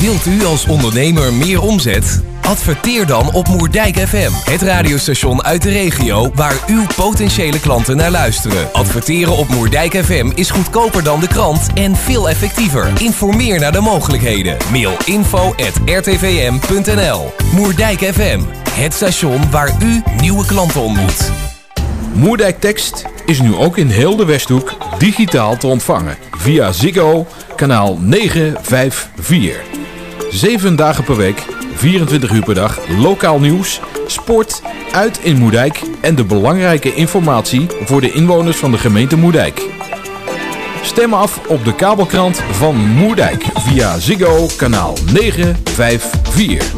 Wilt u als ondernemer meer omzet? Adverteer dan op Moerdijk FM, het radiostation uit de regio waar uw potentiële klanten naar luisteren. Adverteren op Moerdijk FM is goedkoper dan de krant en veel effectiever. Informeer naar de mogelijkheden. Mail info@rtvm.nl. Moerdijk FM, het station waar u nieuwe klanten ontmoet. Moerdijk Tekst is nu ook in heel de Westhoek digitaal te ontvangen via Ziggo kanaal 954. Zeven dagen per week, 24 uur per dag, lokaal nieuws, sport, uit in Moerdijk en de belangrijke informatie voor de inwoners van de gemeente Moerdijk. Stem af op de kabelkrant van Moerdijk via Ziggo kanaal 954.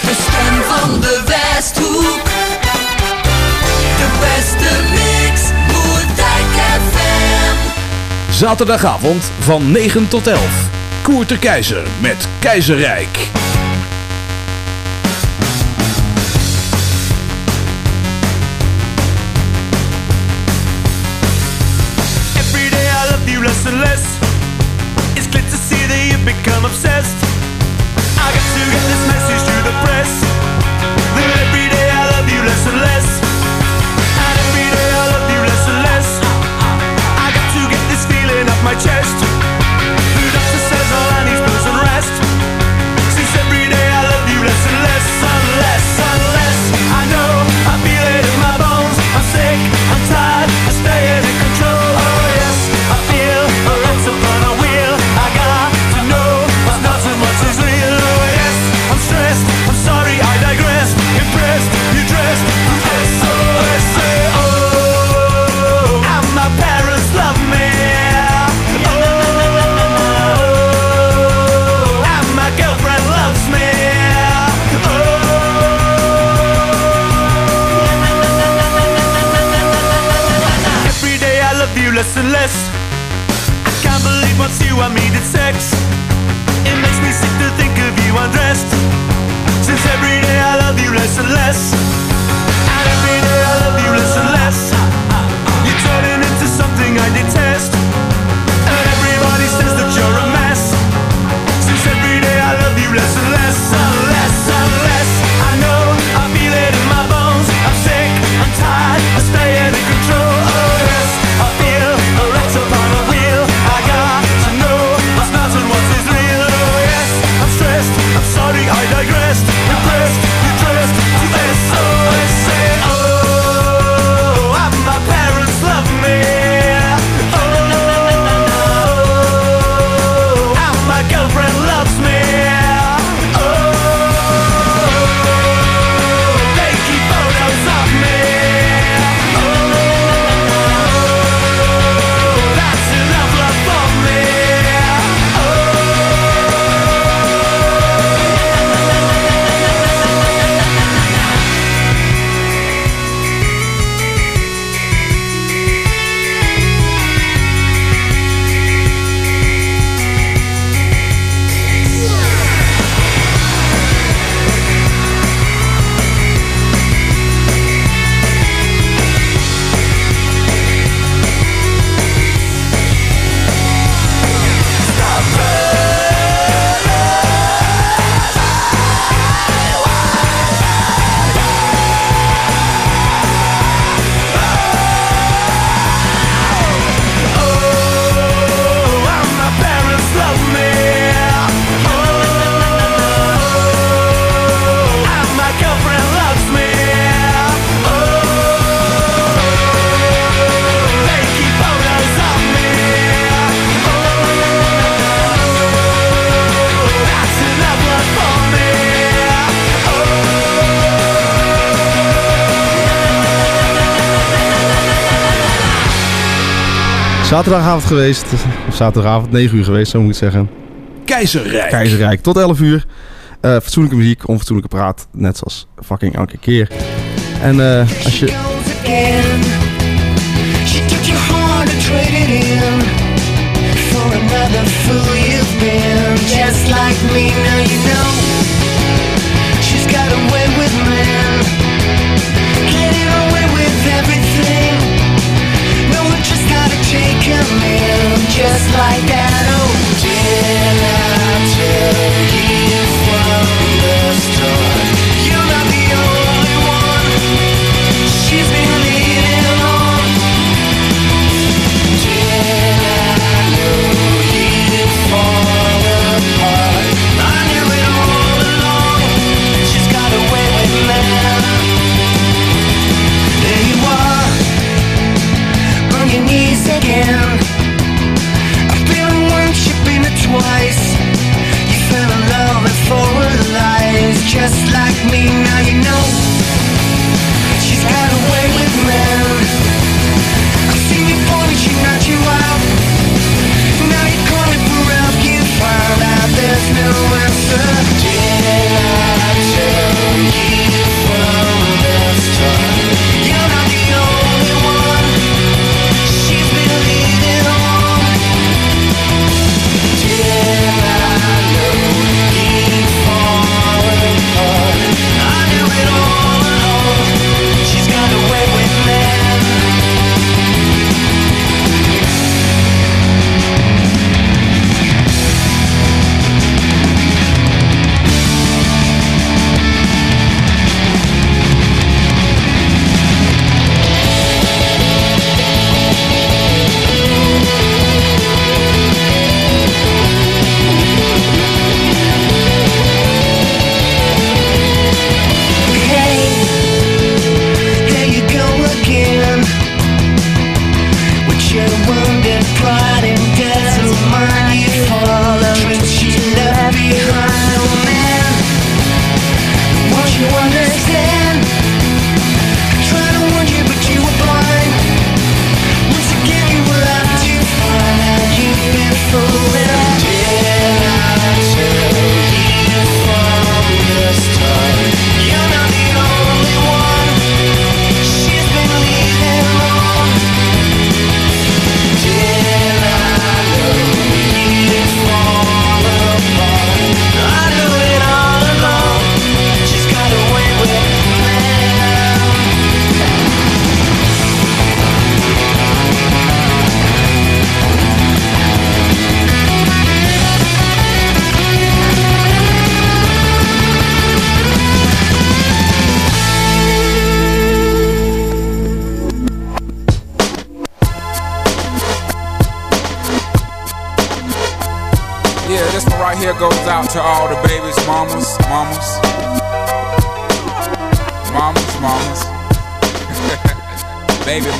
De stem van de Westhoek. De beste mix, Moerdijk FM. Zaterdagavond van 9 tot 11. Koert met Keizerrijk. Every day I love you less. It's clear to see that you've become obsessed. I got to get this message to the press. That every I love you less and less. And every day I love you less. I got to get this feeling off my chest. Sex. It makes me sick to think of you undressed. Since every day I love you less and less. Zaterdagavond geweest. Of zaterdagavond 9 uur geweest, zo moet ik zeggen. Keizerrijk. Keizerrijk. Tot 11 uur. Eh, fatsoenlijke muziek, onfatsoenlijke praat. Net zoals fucking elke keer. En eh, als je... Just like me, now you know No one just gotta take him in, just like that. once again. I've been once, you've been twice. You fell in love and for lies Just like me, now you know She's got way with men. I've seen you fall, and she knocked you out. Now you're calling for help, you found out there's no answer. Yeah.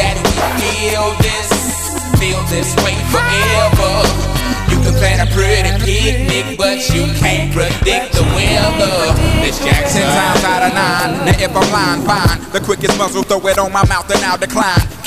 That we feel this, feel this way forever. You can plan a pretty picnic, but you can't predict the weather. Miss Jackson times out of nine. Now if I'm lying, fine. The quickest muzzle, throw it on my mouth and I'll decline.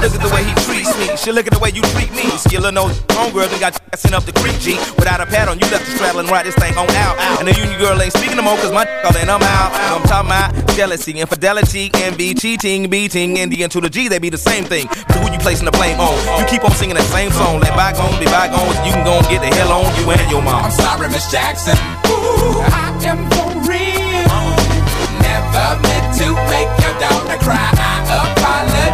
Look at the way he treats me. She look at the way you treat me. Skillin' no homegirl done got you sent up the creek, G. Without a pad on, you left the straddle and ride this thing on out. And the union girl ain't speaking no more, cause my all in, I'm out. I'm talking about jealousy, infidelity, envy, cheating, beating, and the N to the G, they be the same thing. But who you placing the blame on? You keep on singing that same song. Let bygones be bygones. You can go and get the hell on you and your mom. I'm sorry, Miss Jackson. Ooh, I am for real. Never meant to make your daughter cry.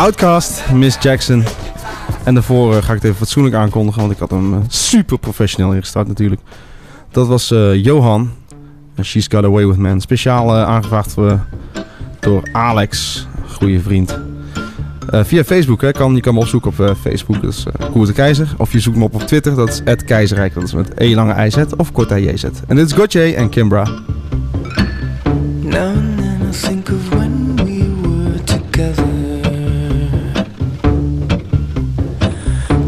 Outcast, Miss Jackson. En daarvoor eh, ga ik het even fatsoenlijk aankondigen, want ik had hem eh, super professioneel ingestart natuurlijk. Dat was eh, Johan. She's Got Away With Man. Speciaal aangevraagd door Alex, goede vriend. Via Facebook, hè, kan, je kan me opzoeken op Facebook, dat is Koert de Keizer. Of je zoekt me op op Twitter, dat is @keizerrijk, dat is met E lange IZ of kort IJZ. En dit is Gotje en Kimbra.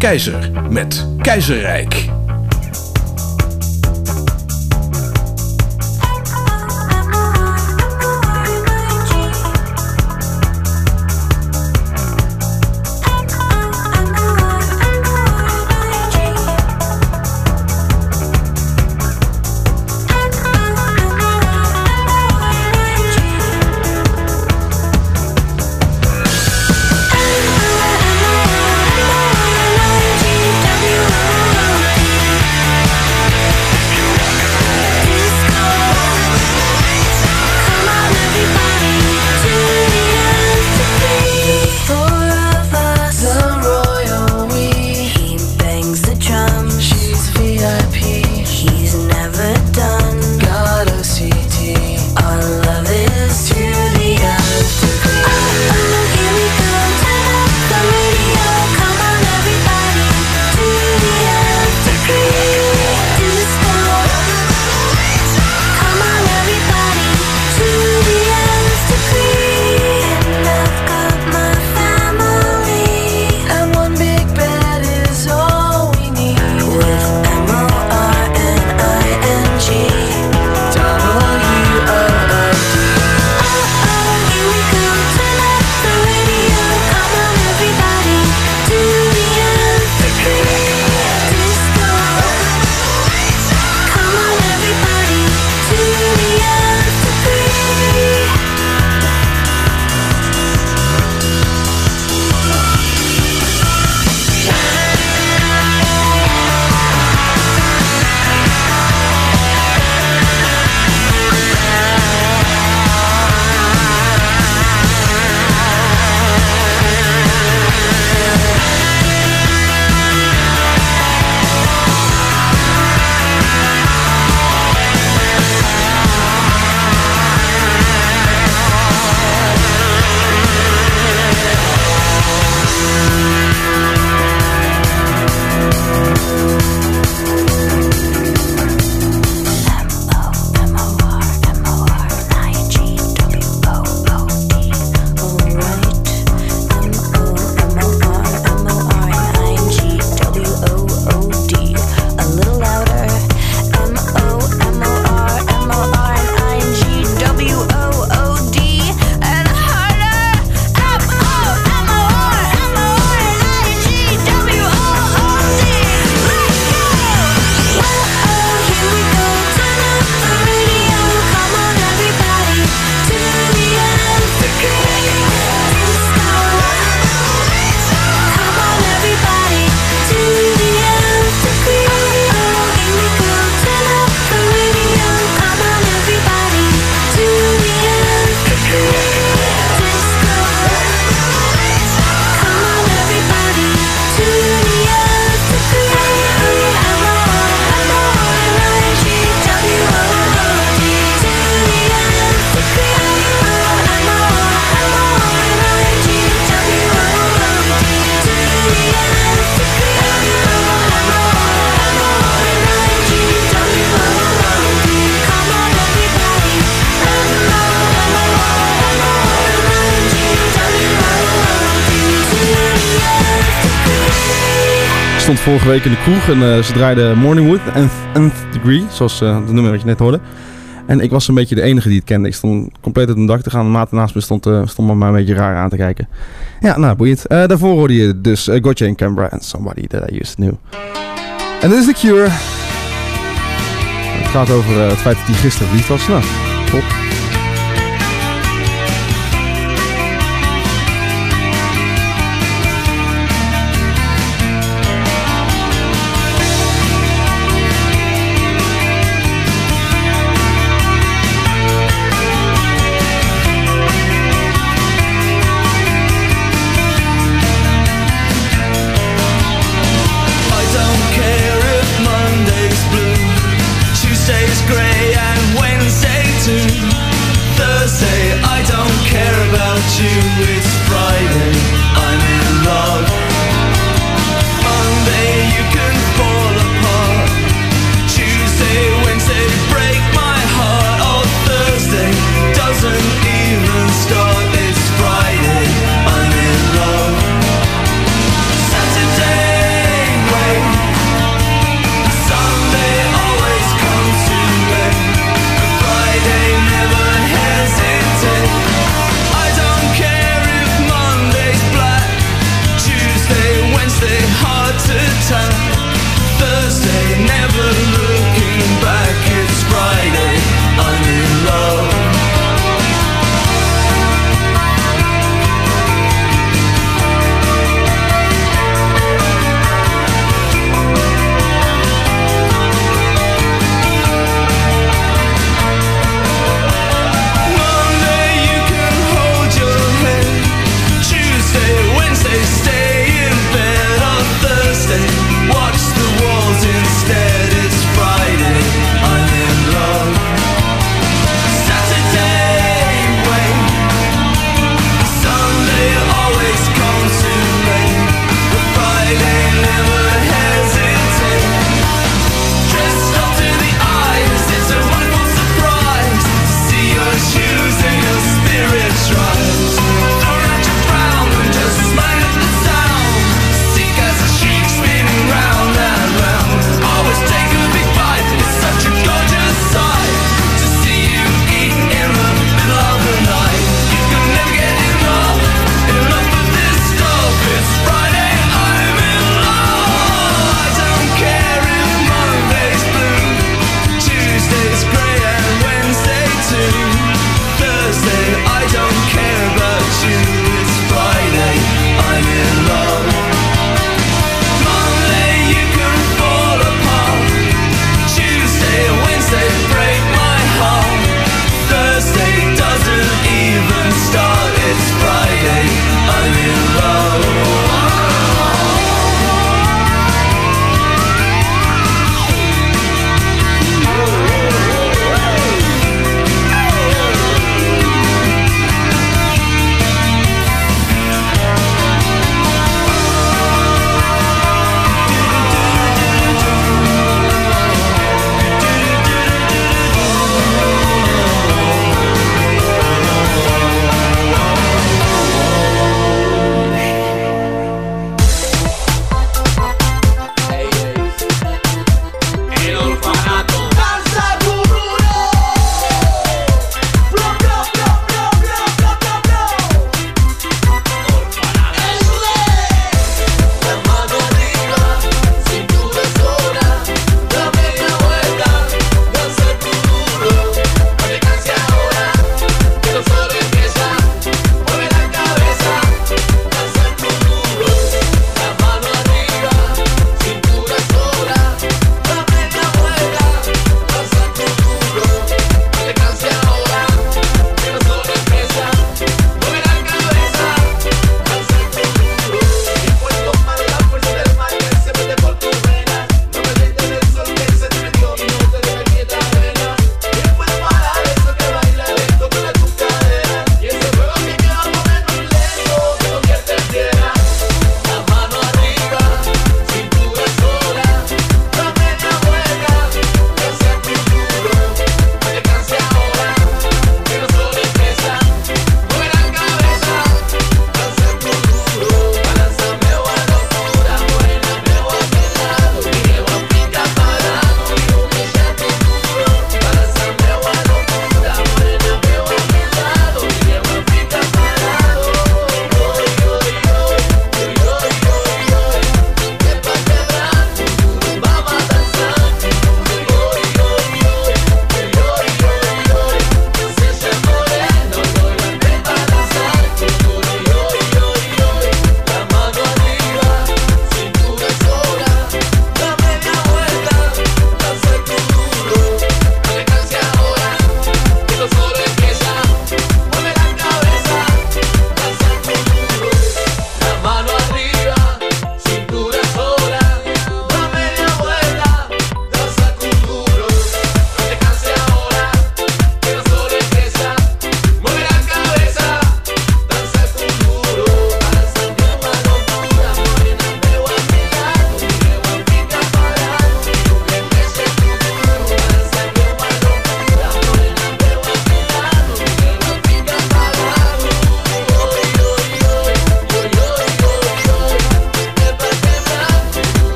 Keizer met Keizerrijk. Vorige week in de kroeg en eh, ze draaiden Morningwood en Nth Degree, zoals uh, de nummer wat je net hoorde. En ik was een beetje de enige die het kende. Ik stond compleet uit mijn dak te gaan. De maat naast me stond, uh, stond me maar een beetje raar aan te kijken. Ja, nou, boeiend. Daarvoor hoorde je dus Gotcha in Canberra en Somebody That I Used to Know. En dit is The Cure. Het gaat over het feit dat hij gisteren verliefd was. Nou, top.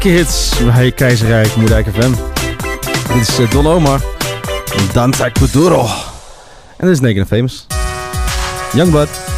Dikke hits bij Keizerrijk Moederijk FM. Dit is eh, Don Omar. Danza Kuduro. En dit is Naked and Famous. Youngblood.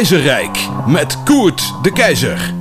keizerrijk met Koert de Keizer.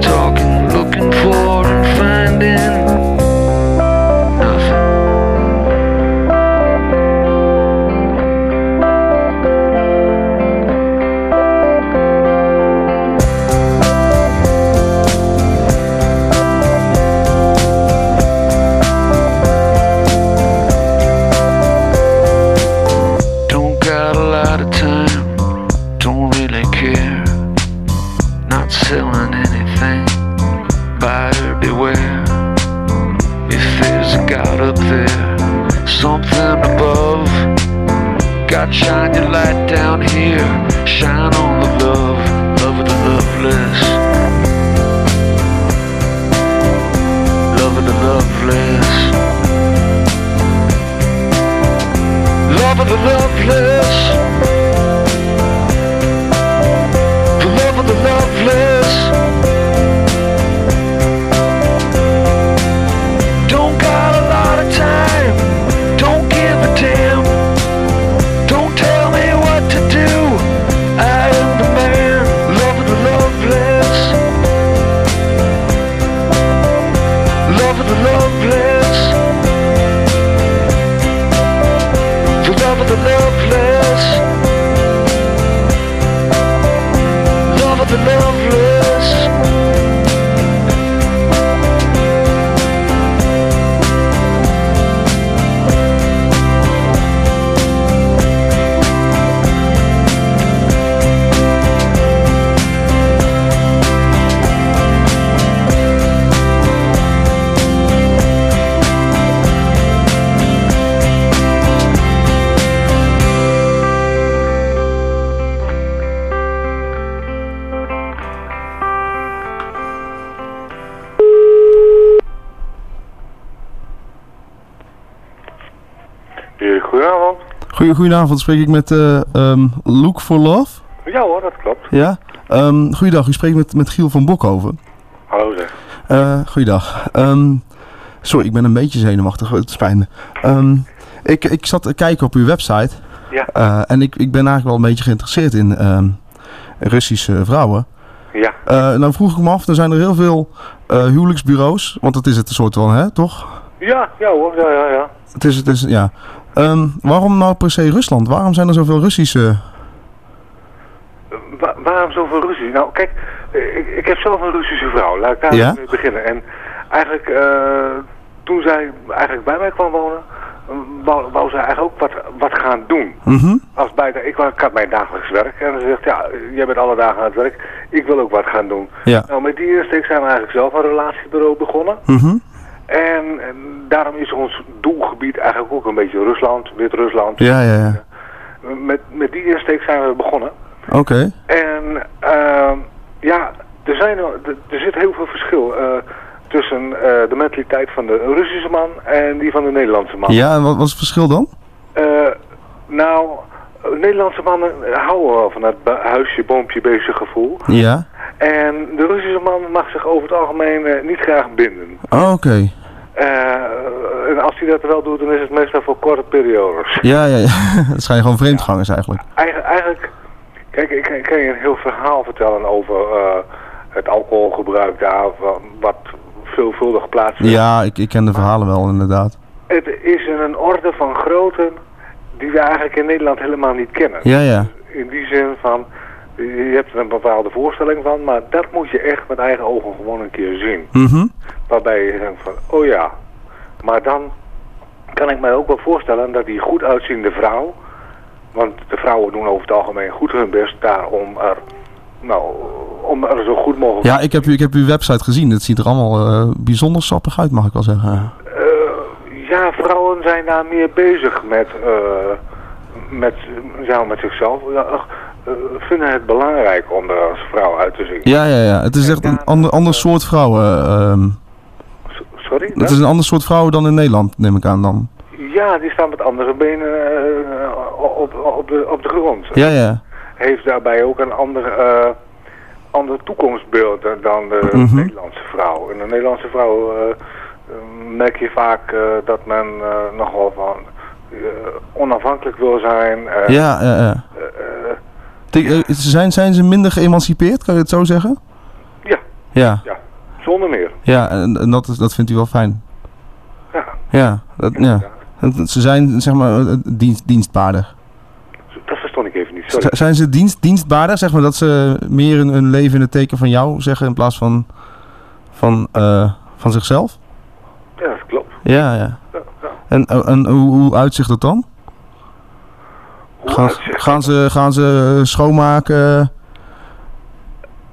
Talking, Goedenavond, spreek ik met Look for Love? Ja hoor, dat klopt. Ja? Ehm goeiedag, u spreekt met, met Giel van Bokhoven. Hallo zeg. Eh goeiedag. Ehm, sorry, ik ben een beetje zenuwachtig, het spijt me. Ehm, ik, ik zat te kijken op uw website. Ja. Eh, en ik, ik ben eigenlijk wel een beetje geïnteresseerd in Russische vrouwen. Ja. Eh, nou vroeg ik me af, er zijn er heel veel huwelijksbureaus. Want dat is het een soort van, hè, toch? Ja, ja hoor, ja, ja, ja. Het is, het is, ja. Ehm, waarom nou per se Rusland? Waarom zijn er zoveel Russische... Wa- waarom zoveel ruzie? Nou, kijk, eh, ik, ik heb zelf een Russische vrouw. Laat ik daar Ja? mee beginnen. En eigenlijk, eh, toen zij eigenlijk bij mij kwam wonen, eh, wou, wou zij eigenlijk ook wat, wat gaan doen. Mhm. Als bij de, ik, ik had mijn dagelijks werk en ze zegt, ja, jij bent alle dagen aan het werk, ik wil ook wat gaan doen. Ja. Nou, met die insteek zijn we eigenlijk zelf een relatiebureau begonnen. En, en daarom is ons doelgebied eigenlijk ook een beetje Rusland, Wit-Rusland. Ja, ja, ja. Met, met die insteek zijn we begonnen. Oké. En ehm, ja, er, zijn, er, er zit heel veel verschil eh, tussen eh, de mentaliteit van de Russische man en die van de Nederlandse man. Ja, en wat was het verschil dan? Eh, nou, Nederlandse mannen houden wel van het huisje, boompje, beestje gevoel. Ja. En de Russische man mag zich over het algemeen niet graag binden. Oh, Oké. En als hij dat wel doet, dan is het meestal voor korte periodes. Ja, ja, ja. Het zijn gewoon vreemdgangers eigenlijk. Eigen- eigenlijk, kijk, ik, kan je een heel verhaal vertellen over eh, het alcoholgebruik daar, wa- wat veelvuldig plaatsvindt. Ja, ik, ik ken de verhalen wel inderdaad. Het is een orde van grootte die we eigenlijk in Nederland helemaal niet kennen. Ja, ja. In die zin van, je hebt er een bepaalde voorstelling van, maar dat moet je echt met eigen ogen gewoon een keer zien. Mhm. Waarbij je denkt van, oh ja, maar dan kan ik mij ook wel voorstellen dat die goed uitziende vrouw, want de vrouwen doen over het algemeen goed hun best daar om er, nou, om er zo goed mogelijk... Ja, ik heb, u- ik heb uw website gezien. Het ziet er allemaal eh, bijzonder sappig uit, mag ik wel zeggen. Eh, ja, vrouwen zijn daar meer bezig met, eh, met, ja, met zichzelf. Ja, vinden het belangrijk om er als vrouw uit te zien. Ja, ja, ja. Het is echt een ander, ander soort vrouwen. ehm. Sorry? het is een ander soort vrouwen dan in Nederland, neem ik aan dan. Ja, die staan met andere benen eh, op, op, de, op de grond. Ja, ja. heeft daarbij ook een ander, eh, ander toekomstbeeld dan- de Mhm. Nederlandse vrouw. En de Nederlandse vrouw eh, eh, merk je vaak eh, dat men eh, nogal van eh, onafhankelijk wil zijn. eh, Ja, ja, ja. Eh, zijn, zijn ze minder geëmancipeerd, kan je het zo zeggen? Ja. Ja, ja, zonder meer. ja en, en dat, dat vindt u wel fijn. Ja. Ja, dat, ja. Ze zijn, zeg maar, eh, dienst, dienstbaardig. Dat verstond ik even niet, sorry. Zijn ze dienst, dienstbaardig, zeg maar, dat ze meer hun, hun leven in het teken van jou zeggen in plaats van, van, eh, van zichzelf? Ja, dat klopt. Ja, ja. En, en hoe, hoe uitzicht dat dan? Gaan, gaan, ze, gaan ze schoonmaken,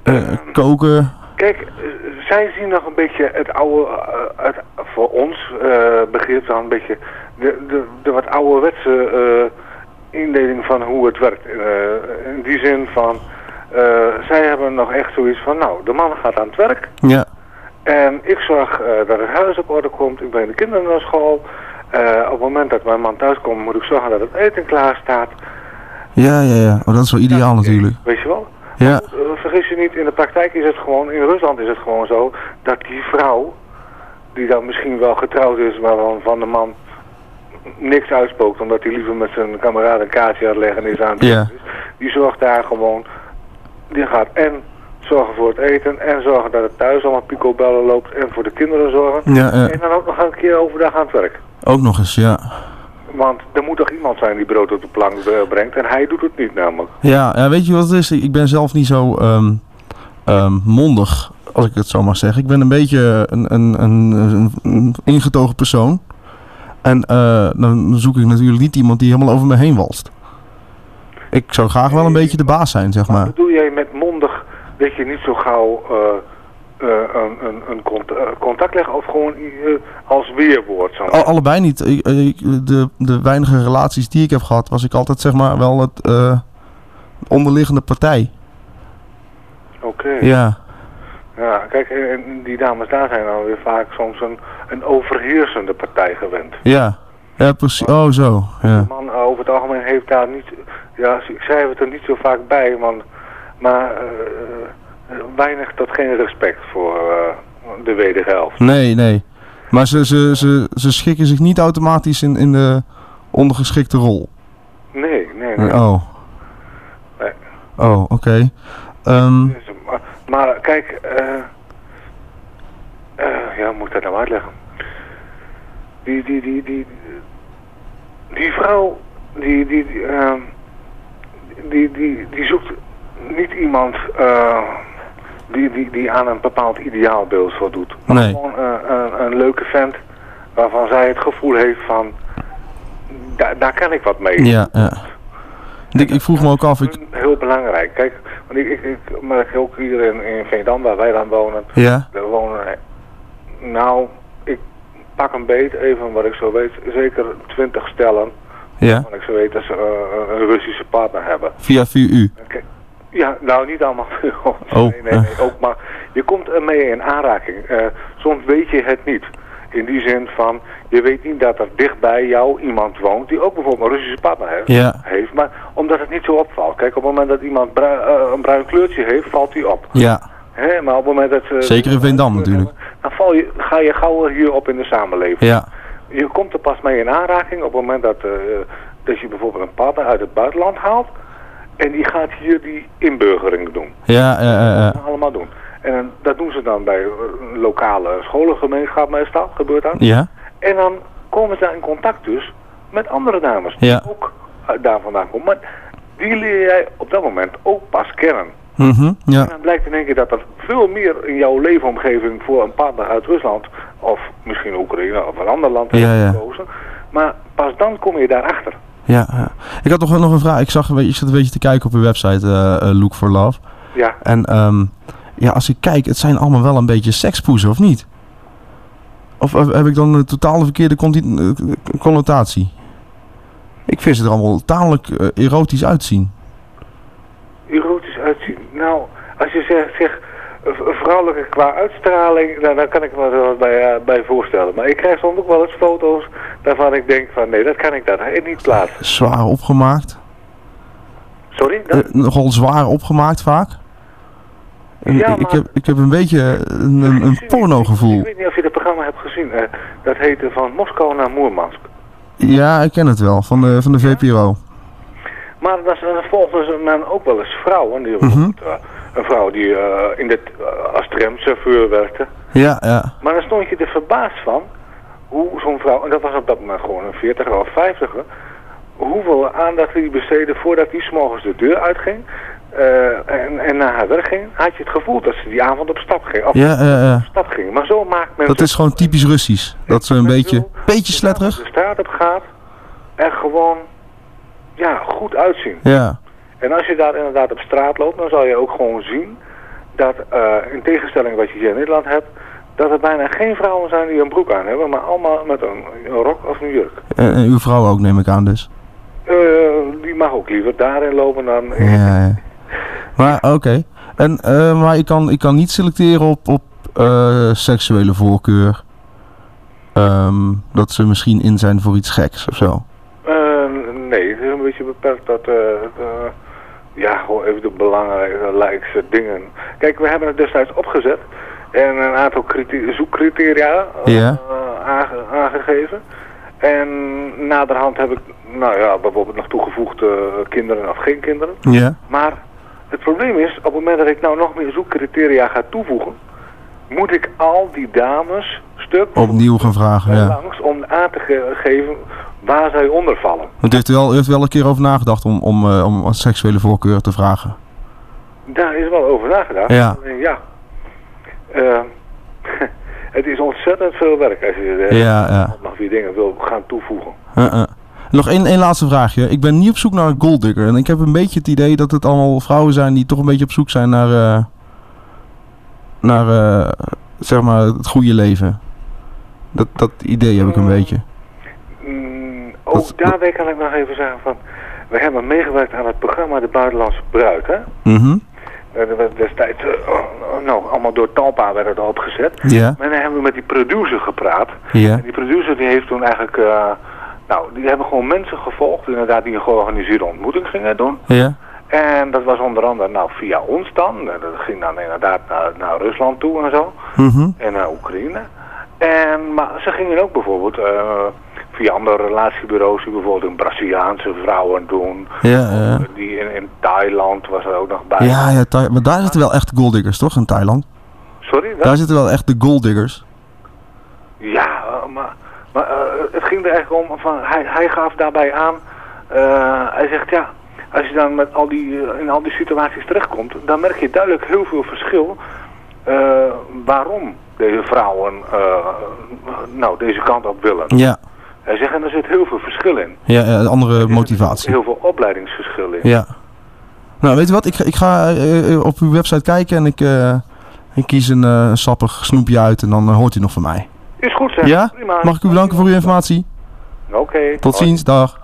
eh, koken? Kijk, eh, zij zien nog een beetje het oude, eh, het, voor ons eh, begrip dan een beetje de, de, de wat ouderwetse eh indeling van hoe het werkt. Eh, in die zin van, eh, zij hebben nog echt zoiets van, nou, de man gaat aan het werk. Ja. En ik zorg eh, dat het huis op orde komt. Ik breng de kinderen naar school. Eh, op het moment dat mijn man thuis komt, moet ik zorgen dat het eten klaar staat. Ja, ja, ja. Oh, dat is wel ideaal natuurlijk. Weet je wel? Ja. Eh, vergis je niet, in de praktijk is het gewoon, in Rusland is het gewoon zo, dat die vrouw, die dan misschien wel getrouwd is, maar van, van de man niks uitspookt, omdat hij liever met zijn kameraad een kaartje het leggen is aan het Ja. die zorgt daar gewoon, die gaat en zorgen voor het eten en zorgen dat het thuis allemaal picobellen loopt en voor de kinderen zorgen. Ja. En dan ook nog een keer overdag aan het werk. Ook nog eens, ja. Want er moet toch iemand zijn die brood op de plank eh, brengt en hij doet het niet namelijk. Ja, ja, weet je wat het is? Ik ben zelf niet zo ehm, ehm, mondig, als ik het zo mag zeggen. Ik ben een beetje een, een, een, ingetogen persoon. En eh, dan zoek ik natuurlijk niet iemand die helemaal over me heen walst. Ik zou graag wel een beetje de baas zijn, zeg maar. Bedoel jij met dat je niet zo gauw eh, eh, een, een, een cont- eh, contact legt of gewoon als weerwoord? Zo? Al- allebei niet. Ik, de, de weinige relaties die ik heb gehad, was ik altijd zeg maar wel het onderliggende partij. Oké. Ja. Ja, kijk, en die dames daar zijn dan weer vaak soms een, een overheersende partij gewend. Ja. Ja, precies. Oh, zo. Ja. De man over het algemeen heeft daar niet, ja, ik schrijf het er niet zo vaak bij, man, maar eh, eh, weinig tot geen respect voor eh, de wederhelft. Nee, nee. Maar ze, ze, ze, ze schikken zich niet automatisch in, in de ondergeschikte rol. Nee, nee, nee. Oh. Nee. Oh, oké. Ehm, Dus, maar, maar kijk, eh eh, ja, moet ik dat nou uitleggen? Die, die, die, die, die vrouw, die, die, die, ehm, die, die, die zoekt niet iemand eh, die, die, die aan een bepaald ideaalbeeld voldoet. Maar Nee. gewoon eh, een, een leuke vent waarvan zij het gevoel heeft van, daar, daar kan ik wat mee. ja, ja. Ik, ik vroeg me ook af, ik, Heel belangrijk. Kijk, want ik, ik, ik merk ook iedereen in Veendam, waar wij dan wonen. Ja. Wonen, nou, ik pak een beet, even wat ik zo weet, zeker twintig stellen. Ja. Want ik zo weet dat ze eh, een Russische partner hebben. via VU. Ja, nou niet allemaal. Oh, nee, nee, nee, ook maar je komt ermee in aanraking. Eh, soms weet je het niet. In die zin van, je weet niet dat er dichtbij jou iemand woont die ook bijvoorbeeld een Russische partner heeft. Ja. heeft maar omdat het niet zo opvalt. Kijk, op het moment dat iemand brui- eh, een bruin kleurtje heeft, valt die op. Ja. Hè, maar op het moment dat ze... Zeker in Veendam natuurlijk. Dan val je, ga je gauw hier op in de samenleving. Ja. Je komt er pas mee in aanraking op het moment dat, eh, dat je bijvoorbeeld een partner uit het buitenland haalt. En die gaat hier die inburgering doen. Ja, ja, ja, ja. Allemaal doen. En dan- dat doen ze dan bij een lokale scholengemeenschap meestal, gebeurt dat. Ja. En dan komen ze in contact dus met andere dames. Ja. Die ook uit daar vandaan komen. Maar die leer jij op dat moment ook pas kennen. Mhm, ja. En dan blijkt in één keer dat er veel meer in jouw leefomgeving voor een partner uit Rusland, of misschien Oekraïne of een ander land Ja, heeft ja. gekozen. Maar pas dan kom je daarachter. Ja, ja. Ik had nog wel nog een vraag. Ik zag ik zat een beetje te kijken op uw website, eh, eh, Look for Love. Ja. En ehm, ja, als ik kijk, het zijn allemaal wel een beetje sekspoezen, of niet? Of heb heb ik dan een totaal verkeerde eh, connotatie? Ik vind ze er allemaal tamelijk eh, erotisch uitzien. Erotisch uitzien. Nou, als je zegt, zegt vrouwelijke qua uitstraling, nou, dan kan ik me wat bij, eh, bij voorstellen. Maar ik krijg soms ook wel eens foto's waarvan ik denk van nee, dat kan ik daar niet plaatsen. Zwaar opgemaakt. Sorry? Eh, nogal zwaar opgemaakt vaak. Ja, ik, heb, ik heb een beetje een, een, een porno Ik weet niet of je het programma hebt gezien. eh, dat heette Van Moskou naar Moermansk. Ja, ik ken het wel, van de, van de VPRO. Maar dan dan volgen ze men ook wel eens vrouwen. Die, bijvoorbeeld, eh, een vrouw die eh, in de, eh, als tramchauffeur werkte. Ja, ja. Maar dan stond je er verbaasd van hoe zo'n vrouw, en dat was op dat moment gewoon een 40 of 50 hoeveel aandacht die besteedde voordat die s'morgens de deur uitging eh, en, en naar haar werk ging, had je het gevoel dat ze die avond op stap ging. Of Ja, ja, op stap ging. Maar zo maakt men Dat is gewoon typisch Russisch. Dat ze een beetje, beetje sletterig. de straat op gaat er gewoon ja, goed uitzien. Ja. En als je daar inderdaad op straat loopt, dan zal je ook gewoon zien dat, eh, in tegenstelling wat je hier in Nederland hebt, dat er bijna geen vrouwen zijn die een broek aan hebben, maar allemaal met een, een rok of een jurk. En, en uw vrouw ook, neem ik aan dus. Eh, die mag ook liever daarin lopen dan... Ja, ja. Maar oké. En eh, maar ik kan, ik kan niet selecteren op, op seksuele voorkeur. Ehm, dat ze misschien in zijn voor iets geks of zo. Nee, het is een beetje beperkt dat... ja, gewoon even de belangrijkste dingen. Kijk, we hebben het destijds opgezet en een aantal crite- zoekcriteria eh, Ja. aange- aangegeven. En naderhand heb ik, nou ja, bijvoorbeeld nog toegevoegd eh, kinderen of geen kinderen. Ja. Maar het probleem is, op het moment dat ik nou nog meer zoekcriteria ga toevoegen, moet ik al die dames stuk Opnieuw gaan vragen, ja. langs om aan te ge- geven waar zij onder vallen. Want u heeft er wel, u heeft wel een keer over nagedacht om, om, eh, om seksuele voorkeur te vragen. Daar is wel over nagedacht. Ja. Ja. Eh, het is ontzettend veel werk als je er Ja, ja. nog weer dingen wil gaan toevoegen. Uh, uh. Nog één, één laatste vraagje. Ik ben niet op zoek naar een golddigger. En ik heb een beetje het idee dat het allemaal vrouwen zijn die toch een beetje op zoek zijn naar, eh, naar eh, zeg maar, het goede leven. Dat, dat idee heb ik een beetje. Mm, ook daarbij kan ik nog even zeggen van, we hebben meegewerkt aan het programma De Buitenlandse Bruid, hè? Mhm. Eh, Dat destijds, eh, oh, nou, allemaal door Talpa werd het opgezet. Ja. Maar dan hebben we met die producer gepraat. Ja. En die producer die heeft toen eigenlijk, eh, nou, die hebben gewoon mensen gevolgd, inderdaad, die een georganiseerde ontmoeting gingen doen. Ja. En dat was onder andere, nou, via ons dan. Dat ging dan inderdaad naar, naar Rusland toe en zo. Mhm. En naar Oekraïne. En, maar ze gingen ook bijvoorbeeld eh, via andere relatiebureaus die bijvoorbeeld een Braziliaanse vrouwen doen. Ja, ja. Die in, in Thailand was er ook nog bij. Ja, ja, maar daar zitten wel echt golddiggers, toch? In Thailand. Sorry? Daar zitten wel echt de golddiggers. Ja, maar, maar eh, het ging er eigenlijk om van, hij, hij gaf daarbij aan, eh, hij zegt ja, als je dan met al die, in al die situaties terechtkomt, dan merk je duidelijk heel veel verschil waarom deze vrouwen eh, nou deze kant op willen. Ja. Hij zegt en er zit heel veel verschil in. Ja, ja, andere motivatie. Heel veel opleidingsverschil in. Ja. Nou, weet je wat? Ik, ga- ik ga eh, eh, op uw website kijken en ik, eh, ik kies een eh, sappig snoepje uit en dan eh, hoort u nog van mij. Is goed zeg. Ja? Prima. Mag ik u bedanken voor uw informatie? Oké. Tot hoi. ziens, dag.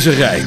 Keizerrijk.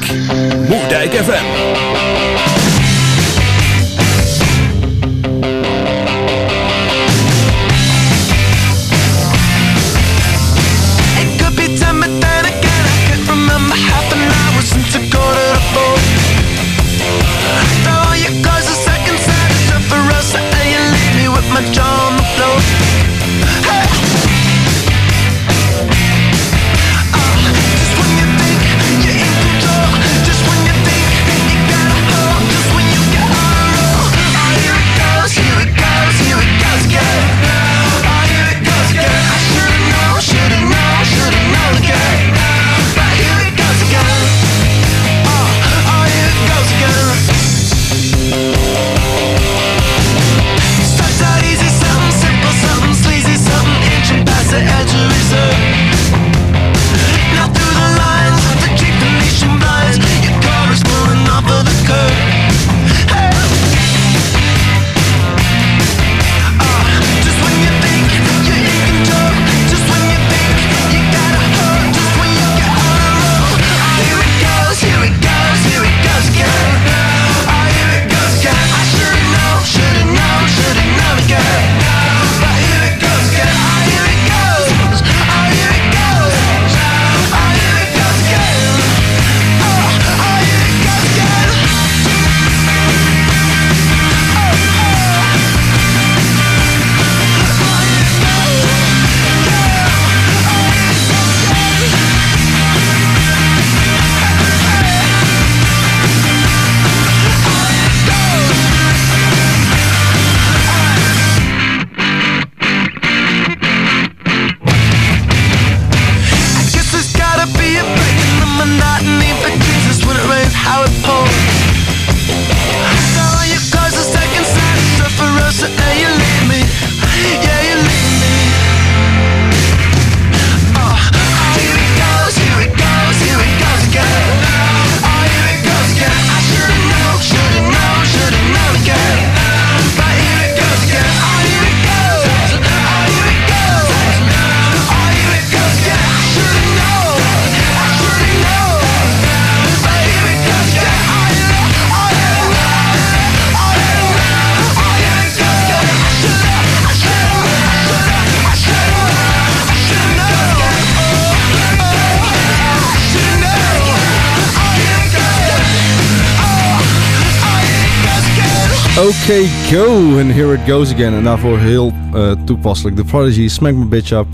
Go! And here it goes again. En daarvoor heel eh, toepasselijk. The Prodigy, Smack My Bitch Up.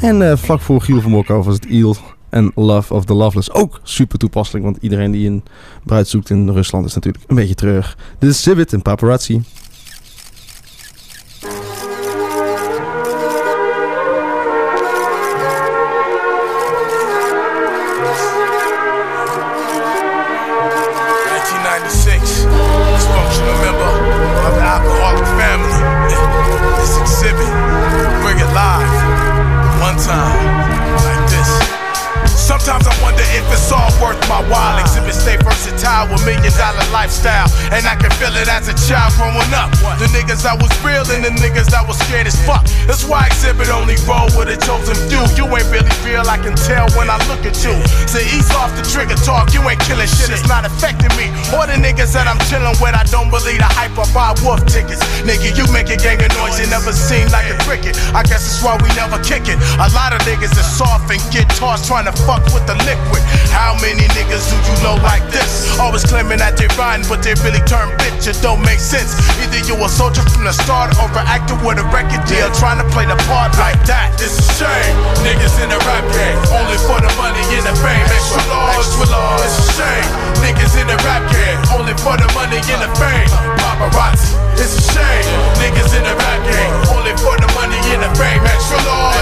En eh, vlak voor Giel van Mokko was het Eel en Love of the Loveless. Ook super toepasselijk, want iedereen die een bruid zoekt in Rusland is natuurlijk een beetje terug. Dit is Zibit en Paparazzi. And I can feel it as a child growing up. The niggas I was real and the niggas I was scared as fuck. That's why exhibit only roll with a chosen few. You ain't really real, I can tell when I look at you. Say ease off the trigger talk, you ain't killing shit, it's not affecting me. Or the niggas that I'm chilling with, I don't believe the hype or buy wolf tickets. Nigga, you make a gang of noise, you never seen like a cricket. I guess that's why we never kick it. A lot of niggas are soft and get tossed trying to fuck with the liquid. How many niggas do you know like this? Always claiming that they riding, but they really turn bitch. It don't make sense. Either you a soldier from the start or with a record deal trying to play the part like that. It's a shame. Niggas in the rap game, only for the money and the fame. Extra large, extra large. It's a shame. Niggas in the rap game, only for the money and the fame. Paparazzi. It's a shame. Niggas in the rap game, only for the money and the fame. Extra large.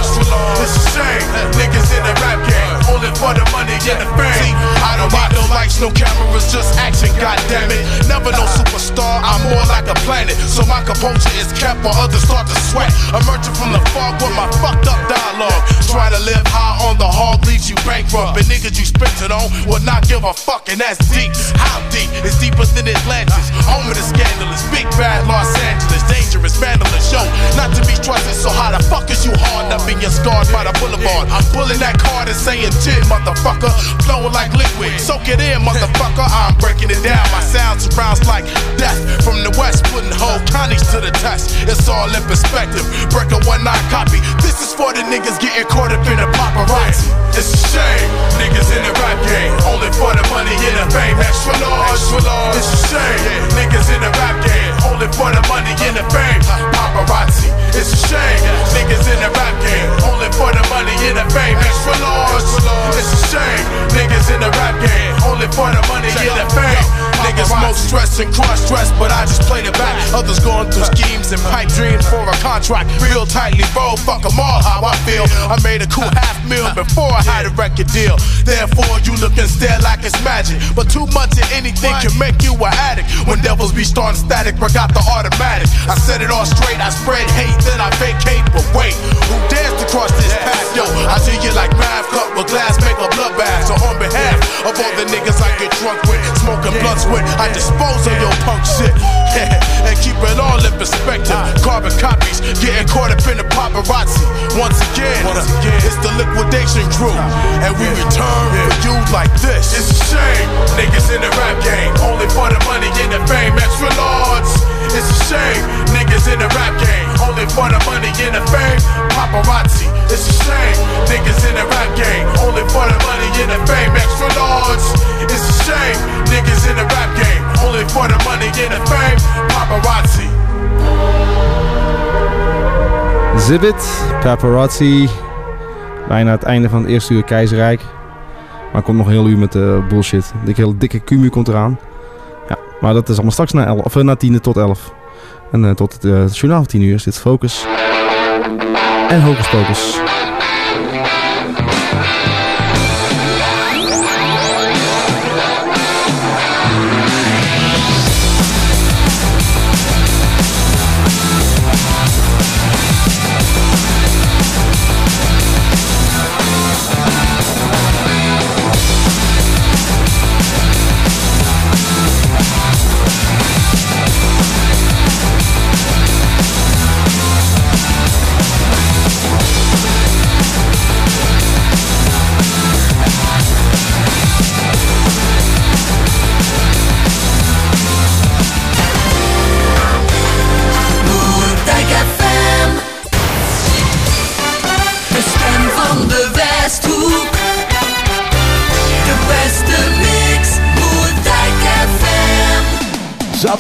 It's a shame. Niggas in the rap game, only for the money and the fame. I don't need no lights, no cameras, just action. God damn it. Never no superstar. I'm more like a planet. So my composure is kept while others start to sweat. Emerging from the fog with my fucked up dialogue. Try to live high on the hog leaves you bankrupt. And niggas you spent it on will not give a fuck, and that's deep. How deep? It's deeper than Atlantis. Home of the scandalous, big bad Los Angeles, dangerous, vandalous. Yo, not to be trusted, so how the fuck is you hard up and you're scarred by the boulevard? I'm pulling that card and saying, shit, motherfucker. Flowing like liquid. Soak it in, motherfucker. I'm breaking it down. My sound surrounds like death. From the west, putting whole counties to the test. It's all in perspective. Break a one night copy. This is for the niggas getting caught up in the paparazzi. It's a shame. Niggas in the rap game. Only for the money and the fame. Extra large. It's a shame. Niggas in the rap game. Only for the money and the fame. Paparazzi. It's a shame. Niggas in the rap game. Only for the money and the fame. Extra large. It's a shame. Niggas in the rap game. Only for the money and the fame. Niggas most stressed and cross stressed, but I just play it back. Others going through schemes and pipe dreams for a contract. Real tightly roll, fuck 'em all how I feel. I made a cool half meal before I had a record deal. Therefore, you look and stare like it's magic. But too much of anything can make you an addict. When devils be starting static, I got the automatic. I said it all straight, I spread hate, then I vacate. But wait, who dares to cross this path? Yo, I see you like math, cup with glass, make a blood bath. So on behalf of all the niggas I get drunk with, smoking blunts with, I dispose of your punk shit. and keep it all in perspective. Carbon copies, getting caught up in the paparazzi. Once again, uh, it's the liquidation crew. And we return for you like this. It's a shame. Niggas in the rap game, only for the money and the fame. Extra large. It's a shame. Niggas in the rap game, only for the money and the fame. Paparazzi. It's a shame. Niggas in the rap game, only for the money and the fame. Extra large. It's a shame. Niggas in the rap game, only for the money and the fame. Paparazzi. Zibbit, Paparazzi. Bijna het einde van het eerste uur Keizerrijk. Maar komt nog een heel uur met eh, bullshit. De hele dikke Kumu komt eraan. Maar dat is allemaal straks na, 11, of, eh, na 10 tot 11. En eh, tot het uh, journaal van 10 uur is Focus. En Hocus Pocus.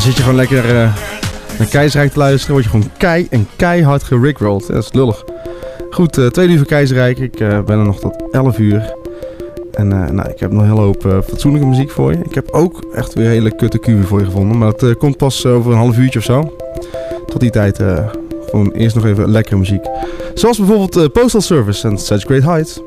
zit je gewoon lekker uh, naar Keizerrijk te luisteren, word je gewoon kei en keihard gerigrolled. Dat is lullig. Goed, uh, tweede uur voor Keizerrijk. Ik eh, ben er nog tot 11 uur. En nou, ik heb nog heel hele hoop fatsoenlijke muziek voor je. Ik heb ook echt weer hele kutte cube voor je gevonden. Maar dat komt pas over een half uurtje of zo. Tot die tijd gewoon eerst nog even lekkere muziek. Zoals bijvoorbeeld Postal Service en Such Great Heights.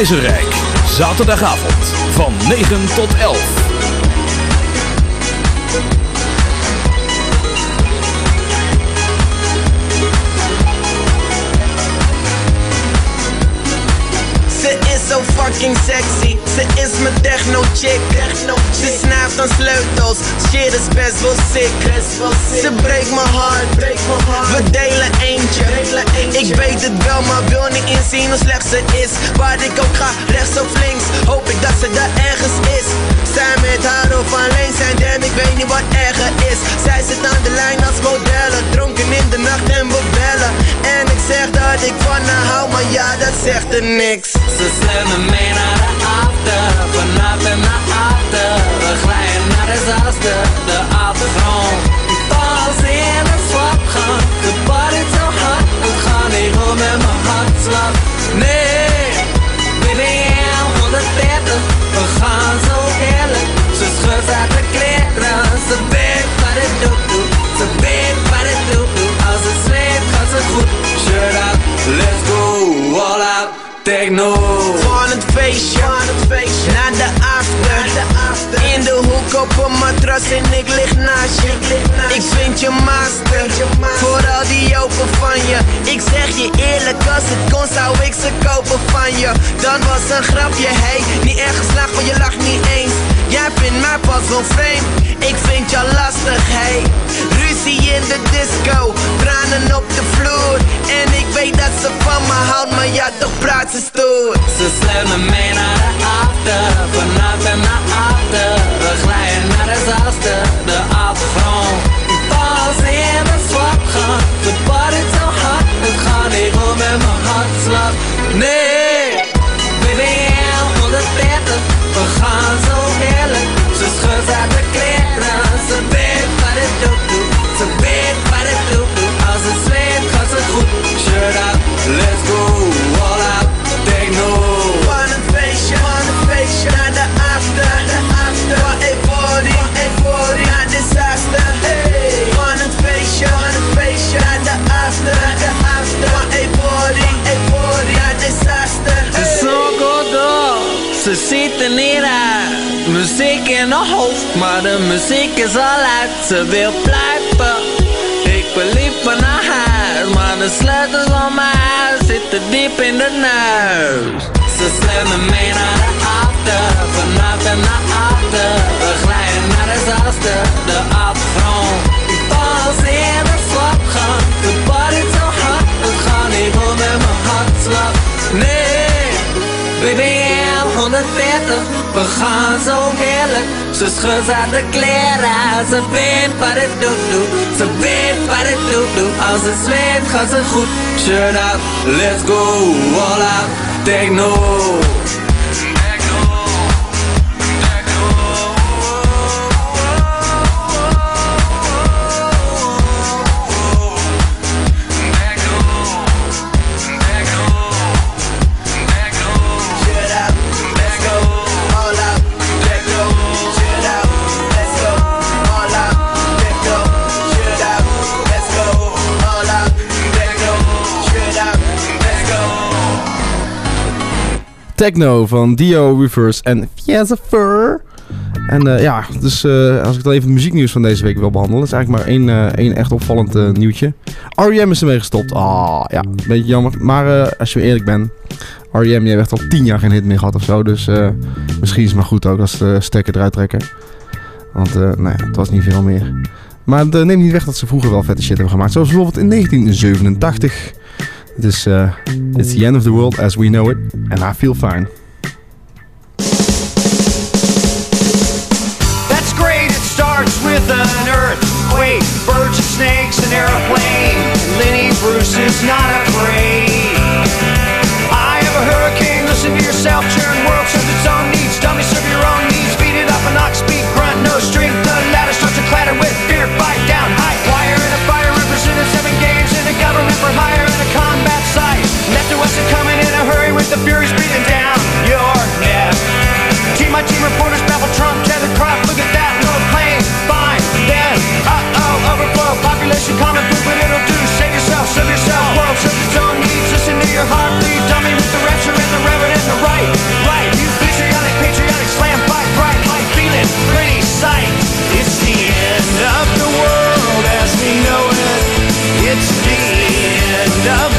Keizerrijk. Zaterdagavond van 9 tot 11. Ze is zo fucking sexy, ze is mijn techno chick. Ze snijft aan sleutels, shit is best wel sick. Ze breekt mijn hart, we delen eentje. Ik weet het wel, maar wil niet inzien hoe slecht ze is. Waar ik ook ga, rechts of links, hoop ik dat ze daar ergens is. Zij met haar of alleen zijn, damn ik weet niet wat erger is. Zij zit aan de lijn als modellen, dronken in de nacht en we bellen. En ik zeg dat ik van haar hou, maar ja, dat zegt er niks. Ze slemmen mee naar de after Vanaf en naar We glijden naar de zaster De afgrond Pas in een swapgang De party zo hard. Het gaat niet goed met mijn hartslag. Nee BBM 130 We gaan zo heerlijk Ze schudt uit de kleren. Ze weet wat het doet doet. Ze weet wat het doet doet. Als het zweet gaat ze goed. Shirt up, let's go. All out Techno. Van het feestje, naar de. In de hoek op een matras en ik lig naast je. Ik vind je master, vooral die open van je. Ik zeg je eerlijk, als het kon zou ik ze kopen van je. Dan was een grapje, hey, niet erg geslaagd, maar je lacht niet eens. Jij vindt mij pas vreemd, ik vind jou lastig, hey. Ruzie in de disco, tranen op de vloer. En ik weet dat ze van me houdt, maar ja, toch praat ze stoer. Ze slemmen mee naar after Vanaf en naar achter We glijden naar de zaster De afgrond. Pas in de swapgang De party zo hard. Het gaat niet goed met mijn hartslag. Nee BBM 130 We gaan zo Muziek in haar hoofd, maar de muziek is al uit. Ze wil blijven, ik ben lief van haar huis. Maar de sleutels van mijn huis zitten diep in de neus. Ze slemmen mee naar de after, vanaf en naar achter. We glijden naar de zaster, de afgrond. 140, we gaan zo heerlijk. Ze schudt uit de kleren, ze weet wat het doet, doet. Ze weet wat het doet, doet. Als het zweet gaat ze goed. Shirt up, let's go, all out, techno. Shut Techno van Dio Reverse en Fur. En eh, ja, dus eh, als ik dan even het muzieknieuws van deze week wil behandelen, is eigenlijk maar één, eh, één echt opvallend nieuwtje. R.E.M. is ermee gestopt. Ah, ja, een beetje jammer. Maar als je eerlijk bent, R.E.M. jij hebt al tien jaar geen hit meer gehad of zo. Dus misschien is het maar goed ook als de stekker eruit trekken. Want nee, het was niet veel meer. Maar het neemt niet weg dat ze vroeger wel vette shit hebben gemaakt. Zoals bijvoorbeeld in 1987. Dus eh It's the end of the world as we know it. And I feel fine. That's great, it starts with an earthquake, birds and snakes, an airplane. Lenny Bruce is not afraid.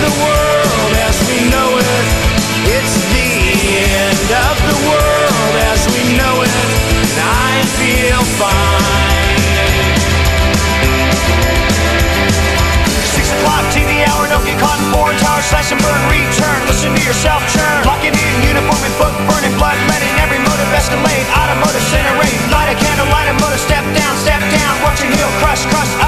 the world as we know it. It's the end of the world as we know it. And I feel fine. Six o'clock TV hour, don't get caught in. Listen to yourself churn. Locking in uniform and book burning, blood letting. Every motive. Light a candle, light a motor, step down, step down. Watch your heel crush, crush.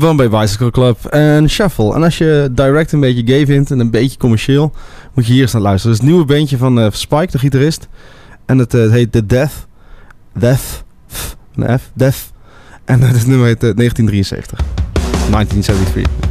de Bombay bij Bicycle Club en Shuffle. En als je direct een beetje gay vindt en een beetje commercieel, moet je hier eens naar luisteren. Het is het nieuwe bandje van eh, Spike, de gitarist. En eh, het, heet The Death. Death. F, een F. Death. En het nummer heet eh, 1973. 1973.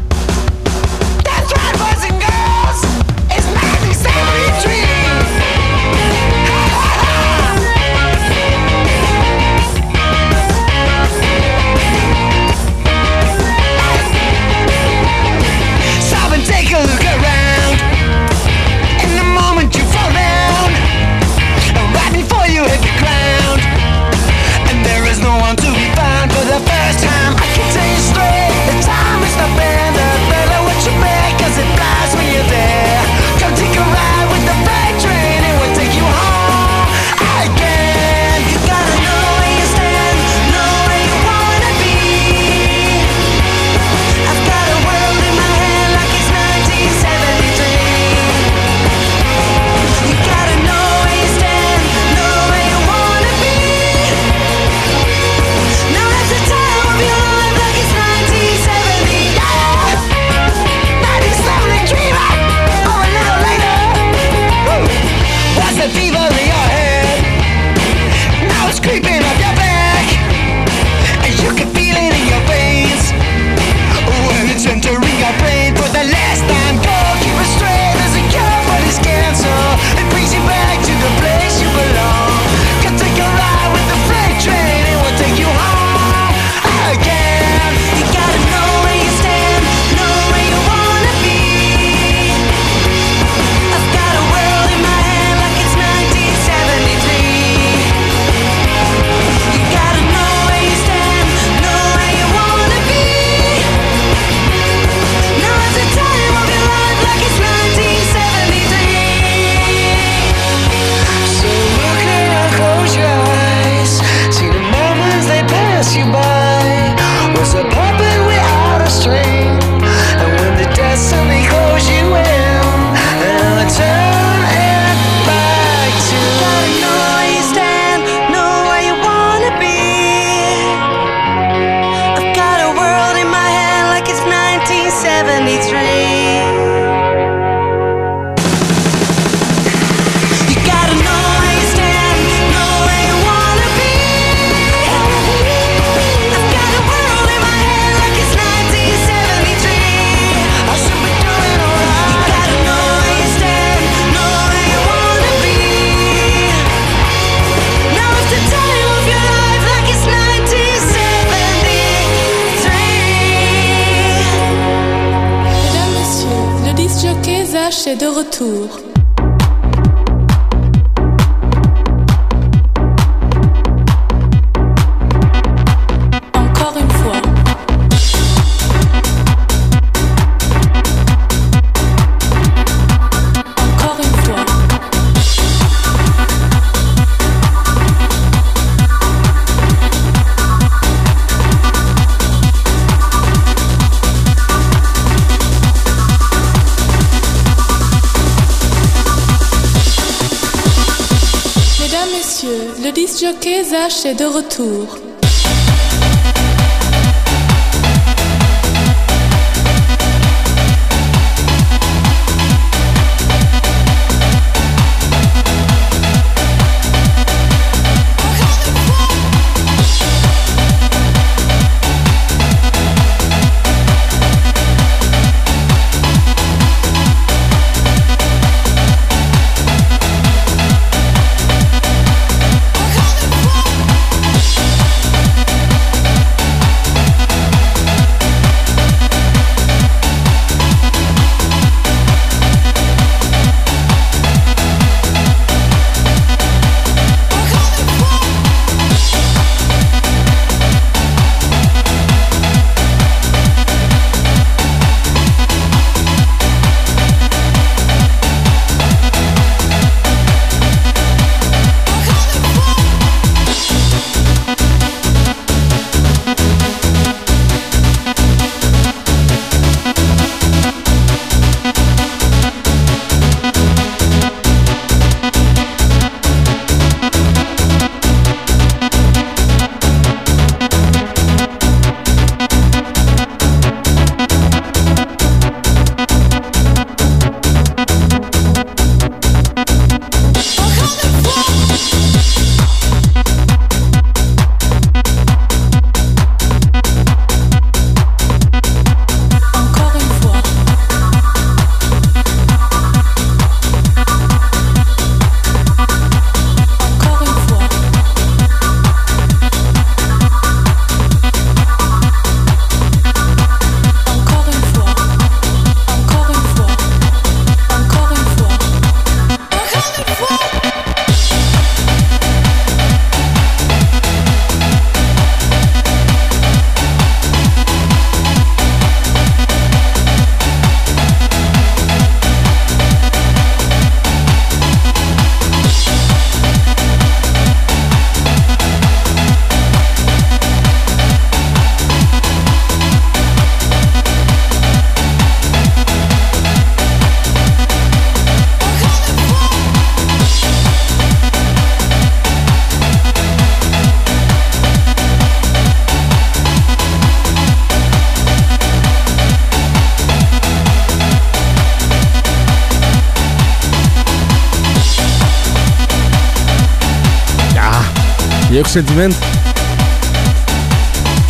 Die heeft sentiment.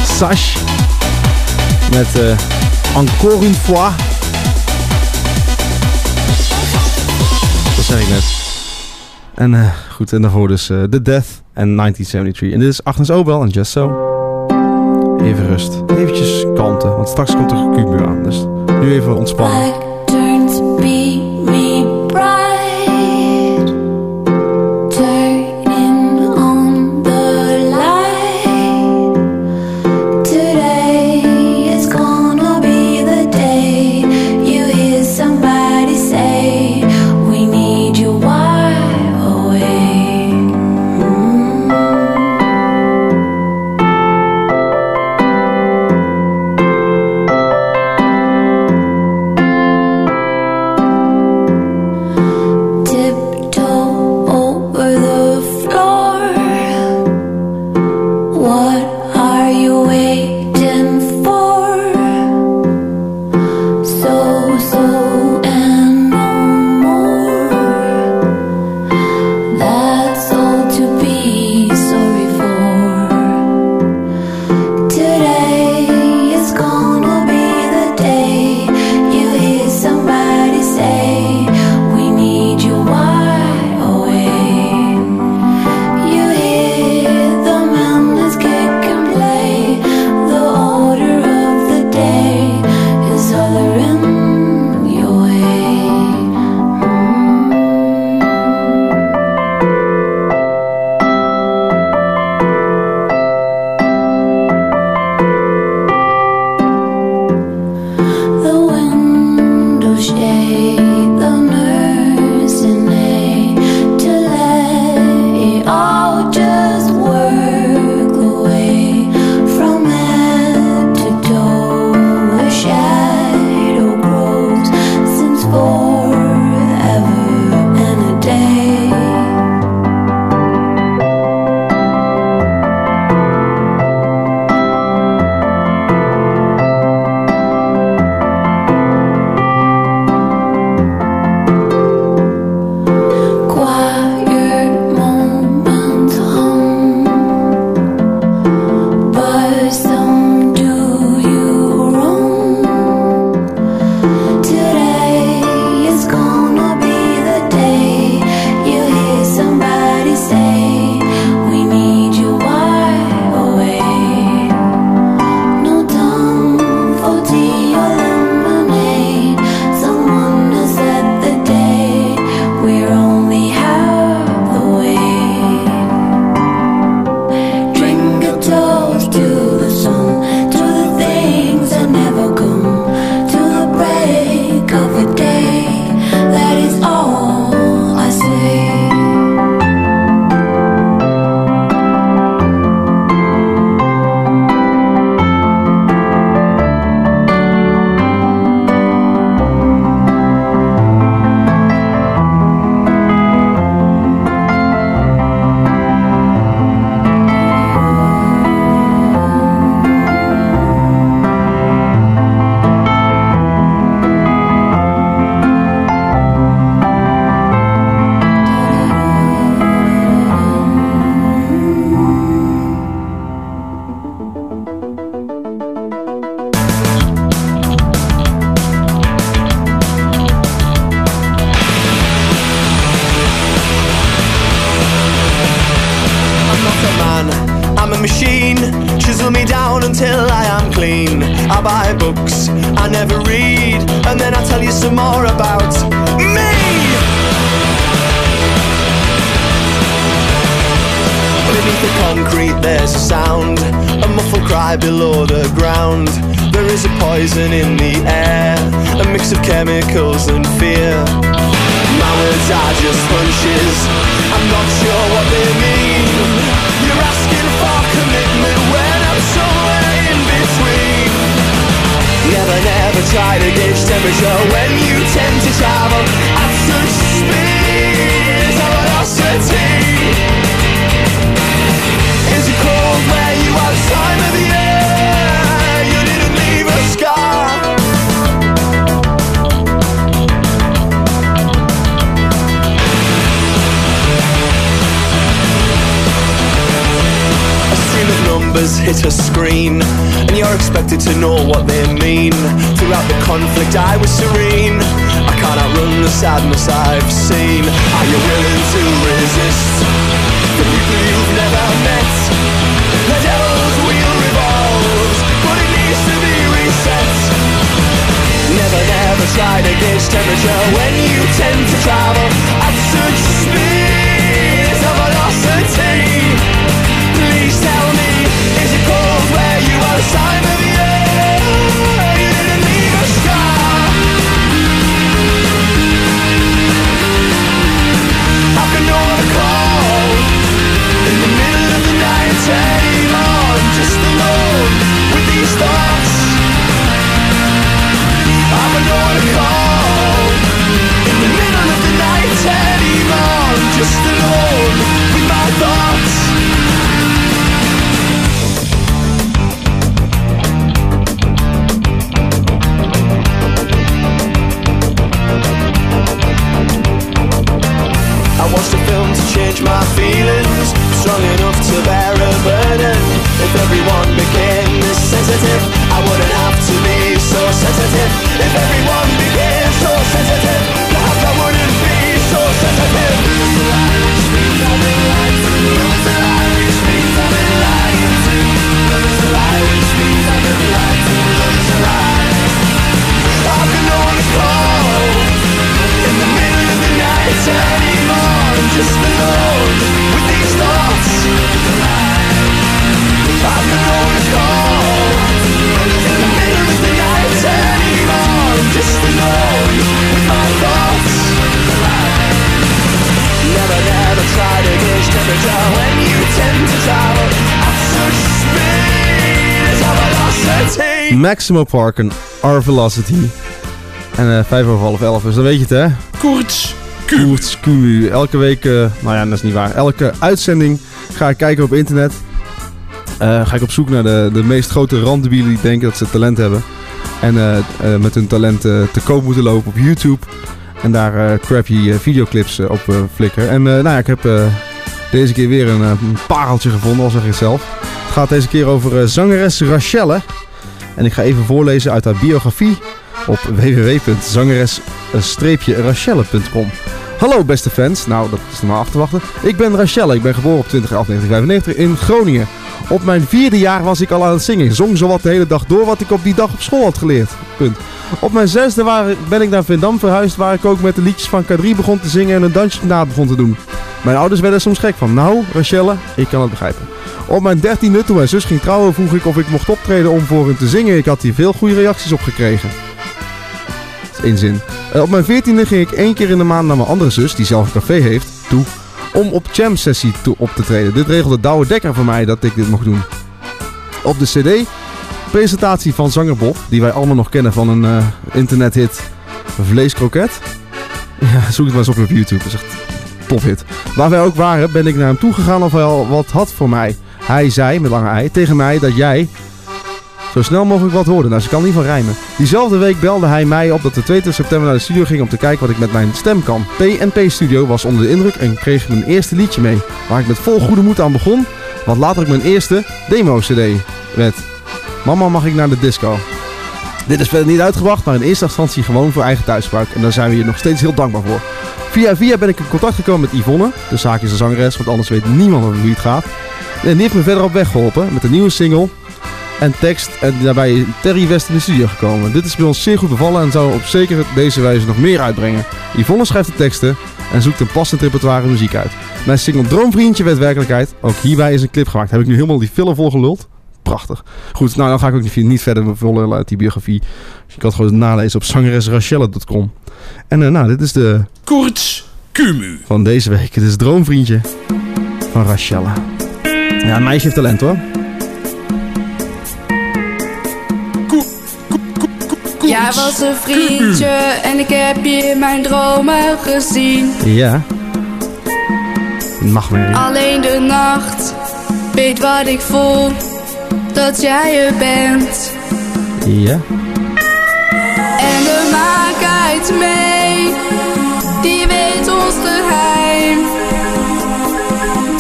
Sash. Met uh, Encore une fois. Dat zei ik net. En uh, goed, en daarvoor dus uh, The Death en 1973. En dit is Agnes Obel en Just So. Even rust. Eventjes kalmte, want straks komt er een aan. Dus nu even ontspannen. Change my feelings Strong enough to bear a burden. If everyone became this sensitive I wouldn't have to be so sensitive Maximo Park en R Velocity. En eh 5 over half 11, dus dan weet je het hè. Koorts. Koorts Q. Elke week, eh, nou ja, dat is niet waar. Elke uitzending ga ik kijken op internet. Eh, ga ik op zoek naar de, de meest grote randdebielen die denken dat ze talent hebben. En eh, met hun talent te koop moeten lopen op YouTube. En daar crappy videoclips op flikken. En nou ja, ik heb deze keer weer een, een pareltje gevonden, al zeg ik zelf. Het gaat deze keer over zangeres Rachelle. En ik ga even voorlezen uit haar biografie op www.zangeres-rachelle.com. Hallo beste fans, nou dat is normaal af te wachten. Ik ben Rachelle, ik ben geboren op 20 11 1995 in Groningen. Op mijn vierde jaar was ik al aan het zingen. Ik zong zowat de hele dag door wat ik op die dag op school had geleerd. Punt. Op mijn zesde ben ik naar Vindam verhuisd waar ik ook met de liedjes van K3 begon te zingen en een dansje na begon te doen. Mijn ouders werden soms gek van, nou Rachelle, ik kan het begrijpen. Op mijn dertiende, toen mijn zus ging trouwen, vroeg ik of ik mocht optreden om voor hun te zingen. Ik had hier veel goede reacties op gekregen. Dat is één zin. Eh, op mijn veertiende ging ik één keer in de maand naar mijn andere zus, die zelf een café heeft, toe, om op jam sessie toe op te treden. Dit regelde Douwe Dekker voor mij dat ik dit mocht doen. Op de cd, presentatie van zanger Bob, die wij allemaal nog kennen van een eh, internethit Vleeskroket. Ja, zoek het maar eens op op YouTube, dat is echt een tofhit. Waar wij ook waren, ben ik naar hem toe gegaan of hij wat had voor mij. Hij zei, met lange ei, tegen mij dat jij zo snel mogelijk wat hoorde. Nou, ze kan niet van rijmen. Diezelfde week belde hij mij op dat de 22 september naar de studio ging om te kijken wat ik met mijn stem kan. P&P Studio was onder de indruk en kreeg mijn eerste liedje mee. Waar ik met vol goede moed aan begon. Wat later ook mijn eerste demo-cd werd. Mama mag ik naar de disco. Dit is verder niet uitgebracht, maar in eerste instantie gewoon voor eigen thuisgebruik. En daar zijn we hier nog steeds heel dankbaar voor. Via via ben ik in contact gekomen met Yvonne, de zaakjes een zangeres, want anders weet niemand over wie het gaat. En die heeft me verder op weg geholpen met een nieuwe single en tekst. En daarbij is Terry West in de studio gekomen. Dit is bij ons zeer goed bevallen en zou op zeker deze wijze nog meer uitbrengen. Yvonne schrijft de teksten en zoekt een passend repertoire muziek uit. Mijn single Droomvriendje werd werkelijkheid. Ook hierbij is een clip gemaakt. Heb ik nu helemaal die film vol geluld? Prachtig. Goed, nou dan ga ik ook niet, verder volgen uit die biografie. Dus je kan het gewoon nalezen op zangeresrachelle.com. En eh, nou, dit is de... Koorts Kumu. Van deze week. Dit is Droomvriendje van Rachelle. Ja, een meisje heeft talent hoor. Jij was een vriendje en ik heb je in mijn dromen gezien. Ja. Mag weer. Alleen de nacht weet wat ik voel, dat jij er bent. Ja. En de kijkt mee, die weet ons geheim.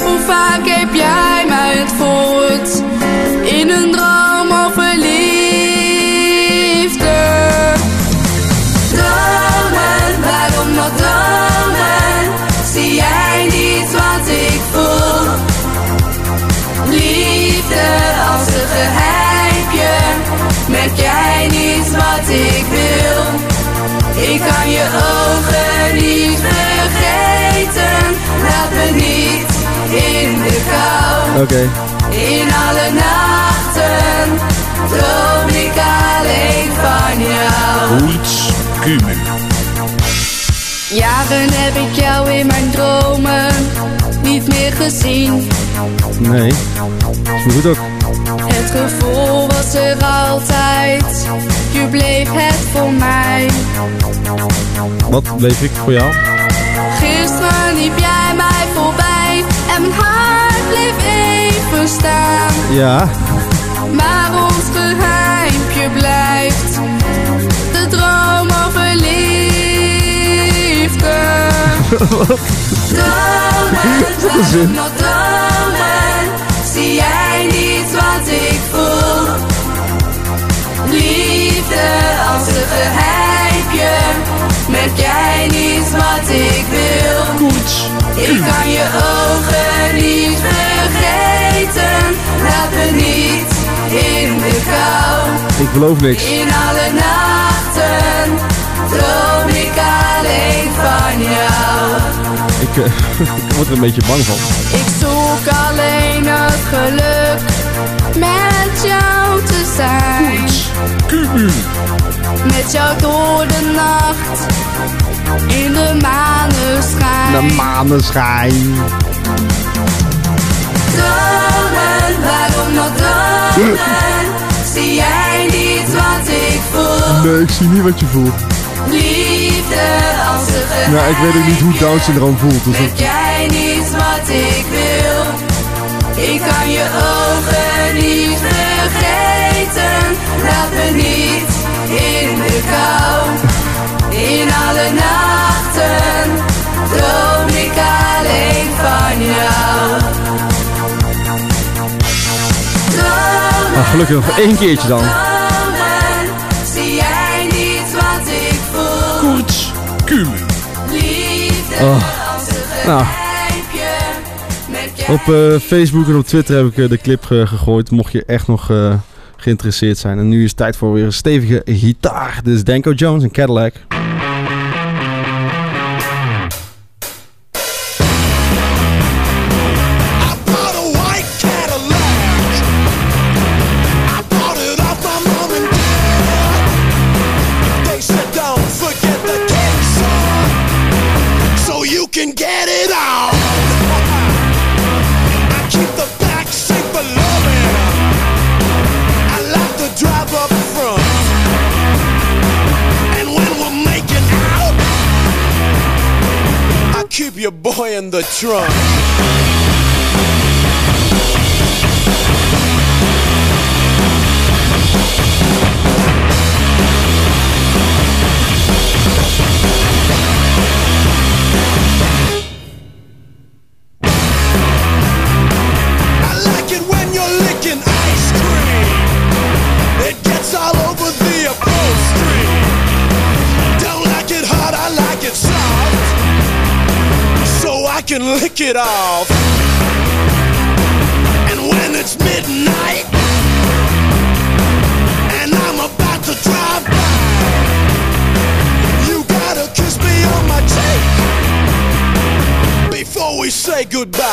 Hoe vaak heb jij mij het woord in een droom geheimje, merk jij niet wat ik wil? Ik kan je ogen niet vergeten, laat me niet in de kou. Oké. In alle nachten droom ik alleen van jou. Kumu. Jaren heb ik jou in mijn dromen niet meer gezien. Nee. Is me goed ook. Het gevoel was er altijd, je bleef het voor mij. Wat bleef ik voor jou? Gisteren liep jij mij voorbij en mijn hart bleef even staan. Ja. Maar ons geheimpje blijft de droom over liefde. Dromen, Zin. waarom nog dromen? Geheimje, merk jij niet wat ik wil? Ik kan je ogen niet vergeten, laat me niet in de kou. Ik beloof niks. In alle nachten droom ik alleen van jou. Ik, ik word er een beetje bang van. Ik zoek alleen het geluk met jou te zijn. Met jou door de nacht in de maneschijn. De maneschijn. Dromen, waarom nog dromen? Zie jij niet wat ik voel? Nee, ik zie niet wat je voelt. Liefde als een geheim. Nou, ik weet ook niet hoe Down syndroom voelt. Dus jij niet wat ik wil? Ik kan je ogen niet vergeten. Laat me niet in de kou. In alle nachten droom ik alleen van jou. Dromen, Ah, gelukkig nog één keertje dan. zie jij niet wat ik voel? Koerts Kumu. Liefde Oh. Nou. Op eh, Facebook en op Twitter heb ik eh, de clip eh, gegooid. Mocht je echt nog geïnteresseerd zijn. En nu is het tijd voor weer een stevige gitaar. Dit is Danko Jones en Cadillac. Your boy in the trunk. I it off. And when it's midnight and I'm about to drive by, you gotta kiss me on my cheek before we say goodbye.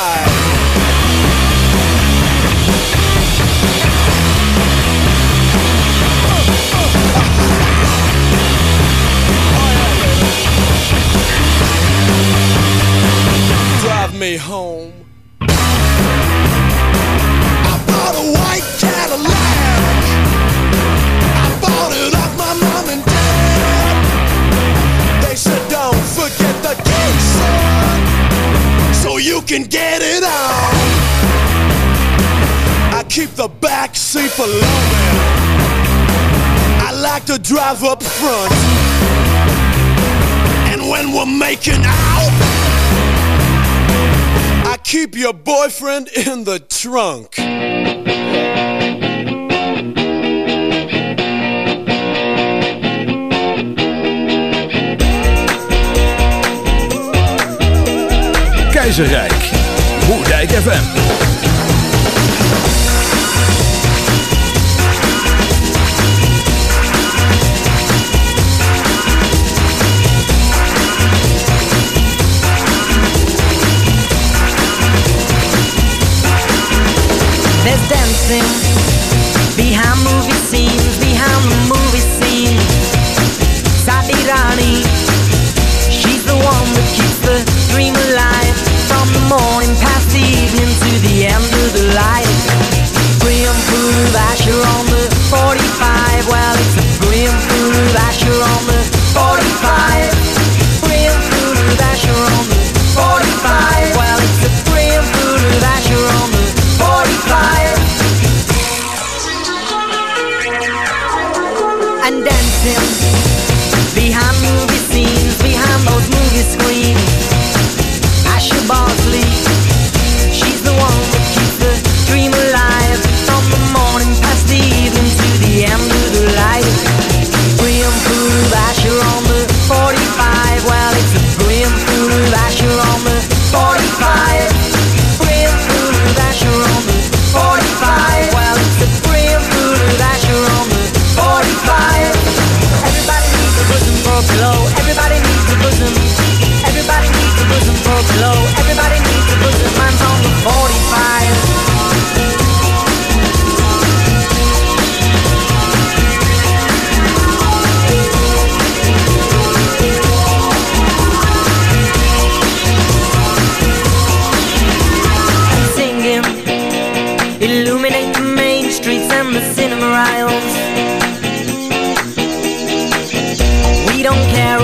up front. And when we're making out, I keep your boyfriend in the trunk. Keizerrijk. Moerdijk FM. Dancing behind movie scenes, behind the movie scene. Sadi she's the one that keeps the dream alive. From the morning past the evening to the end of the light. Brim food Asher on the 45. Well, it's a brim food Asher on the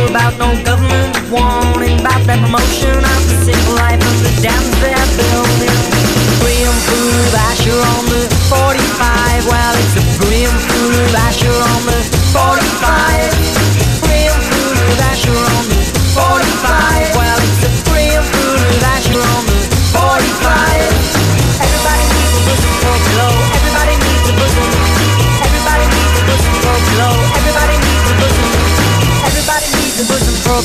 about no government warning about that promotion of the simple life of the dams they're building. Brim food of Asher on the 45. Well, it's a brim food of Asher on the 45.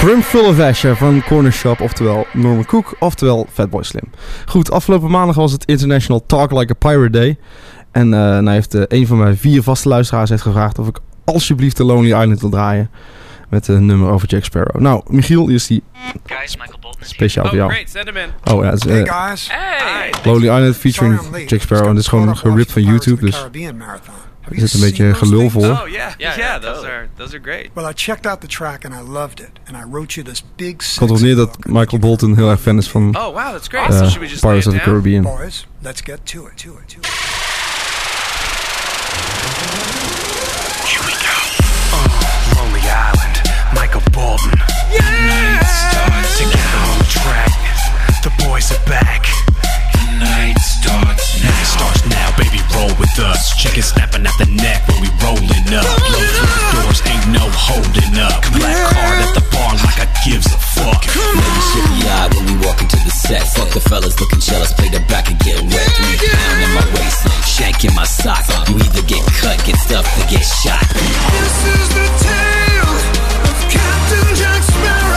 Brimful of Asher van Corner Shop, oftewel Norman Cook, oftewel Fatboy Slim. Goed, afgelopen maandag was het International Talk Like a Pirate Day. En eh nou heeft eh, een van mijn vier vaste luisteraars heeft gevraagd of ik alsjeblieft de Lonely Island wil draaien. Met een nummer over Jack Sparrow. Nou, Michiel, hier is die Guys, Michael Bolton. speciaal voor jou. great, send him in. Oh ja, het is, Hey, guys. Hey. Lonely Island featuring Jack Sparrow. En dit is gewoon geript van YouTube, dus er zit een beetje gelul voor. Oh yeah, yeah, yeah. Those are those are great. Well, I checked out the track and I loved it, and I wrote you this big. komt erop neer dat Michael Bolton heel erg fan is van Oh, wow, that's great. eh, So should we just Pirates of the? Caribbean. Boys, let's get to it. To it. To it. Lonely Island, Michael Bolton. Night starts together on the track. The boys are back. night starts now. It starts now, baby, roll with us. Chicken snapping at the neck when we rolling up. Blow through the doors, ain't no holding up. Black card at the bar like I gives a fuck. Ladies be eye when we walk into the set. Fuck the fellas looking jealous, play the back and get wet. Me down in my waist, shank in my sock. You either get cut, get stuffed, or get shot. This is the tale of Captain Jack Sparrow.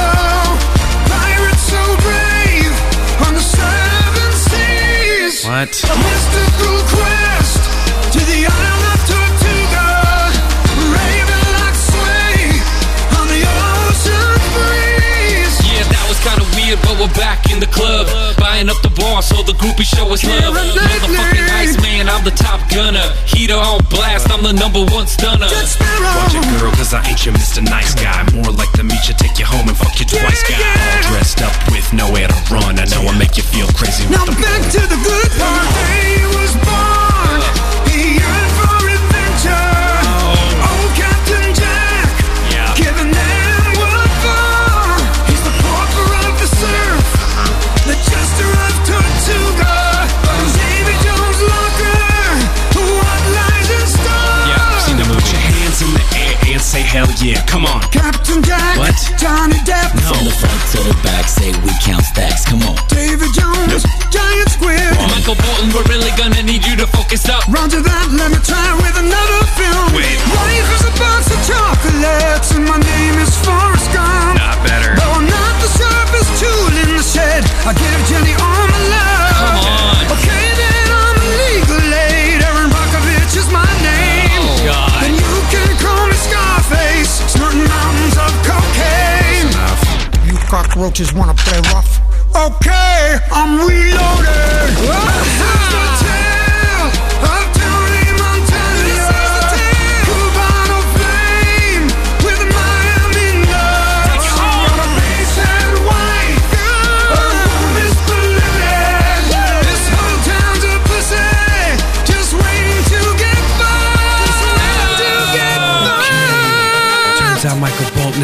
But we're back in the club. Buying up the bar so the groupies show us love. Motherfucking Iceman, I'm the top gunner. Heater on blast, I'm the number one stunner. Watch it, girl, cause I ain't your Mr. Nice Guy. More like the meet you, take you home and fuck you twice, guy. All dressed up with nowhere to run. I know I make you feel crazy with the yeah. Come on. Captain Jack. What? Johnny Depp. From the front to the back, say we count stacks. Come on. David Jones. Giant Squid. Michael Bolton, we're really gonna need you to focus up. Roger that, let me try with another film. Wait. You cockroaches wanna play rough? Okay, I'm reloaded.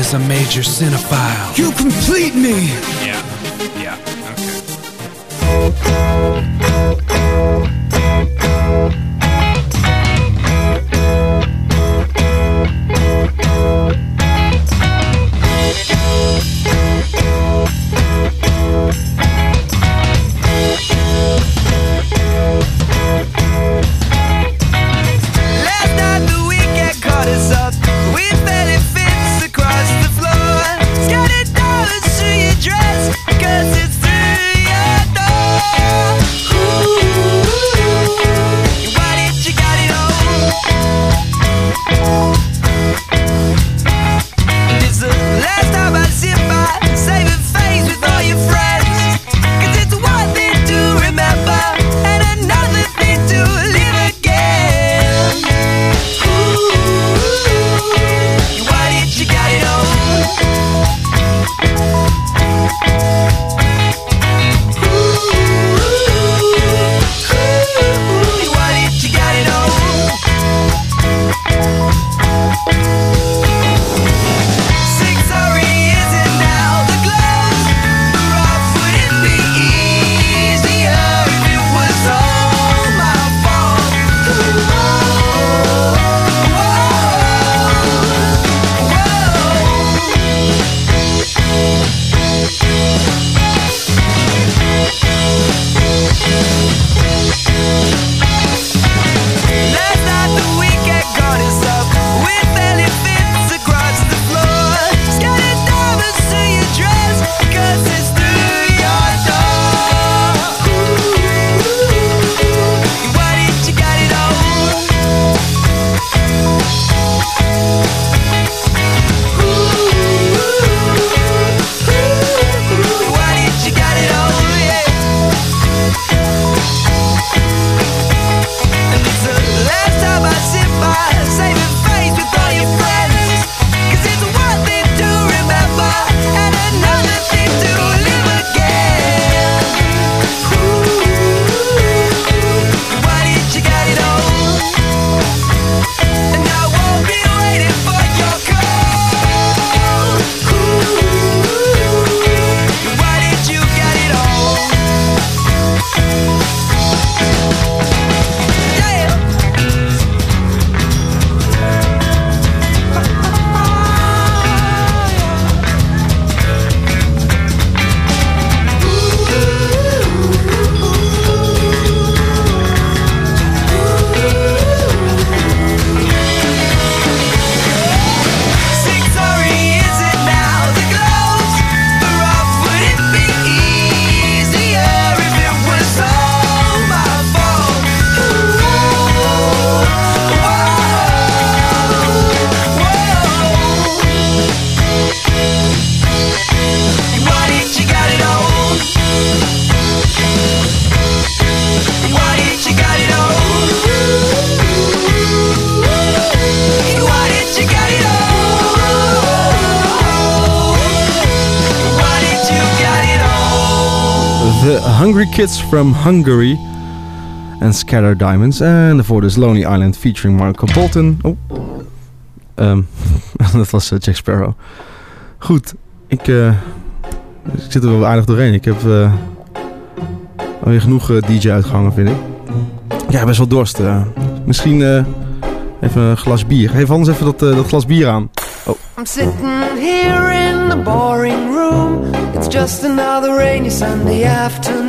Is a major cinephile. You complete me. Yeah. Yeah. Okay. Kids from Hungary en Scatter Diamonds. En daarvoor dus Lonely Island featuring Marco Bolton. Oh. Ehm, dat was eh, Jack Sparrow. Goed, ik, eh, ik zit er wel aardig doorheen. Ik heb eh, alweer genoeg DJ uitgehangen, vind ik. Ja, best wel dorst. misschien even een glas bier. Geef anders even dat, dat glas bier aan. Oh. I'm sitting here in the boring room. It's just another rainy Sunday afternoon.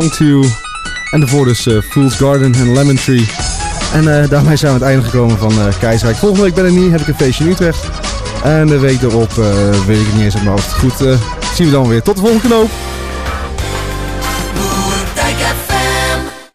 Song 2. En daarvoor dus eh, Fool's Garden en Lemon Tree. En eh, daarmee zijn we aan het einde gekomen van Keizerrijk. Volgende week ben ik niet, heb ik een feestje in Utrecht. En de week erop weet ik het niet eens uit mijn hoofd. Goed, zien we dan weer. Tot de volgende knoop.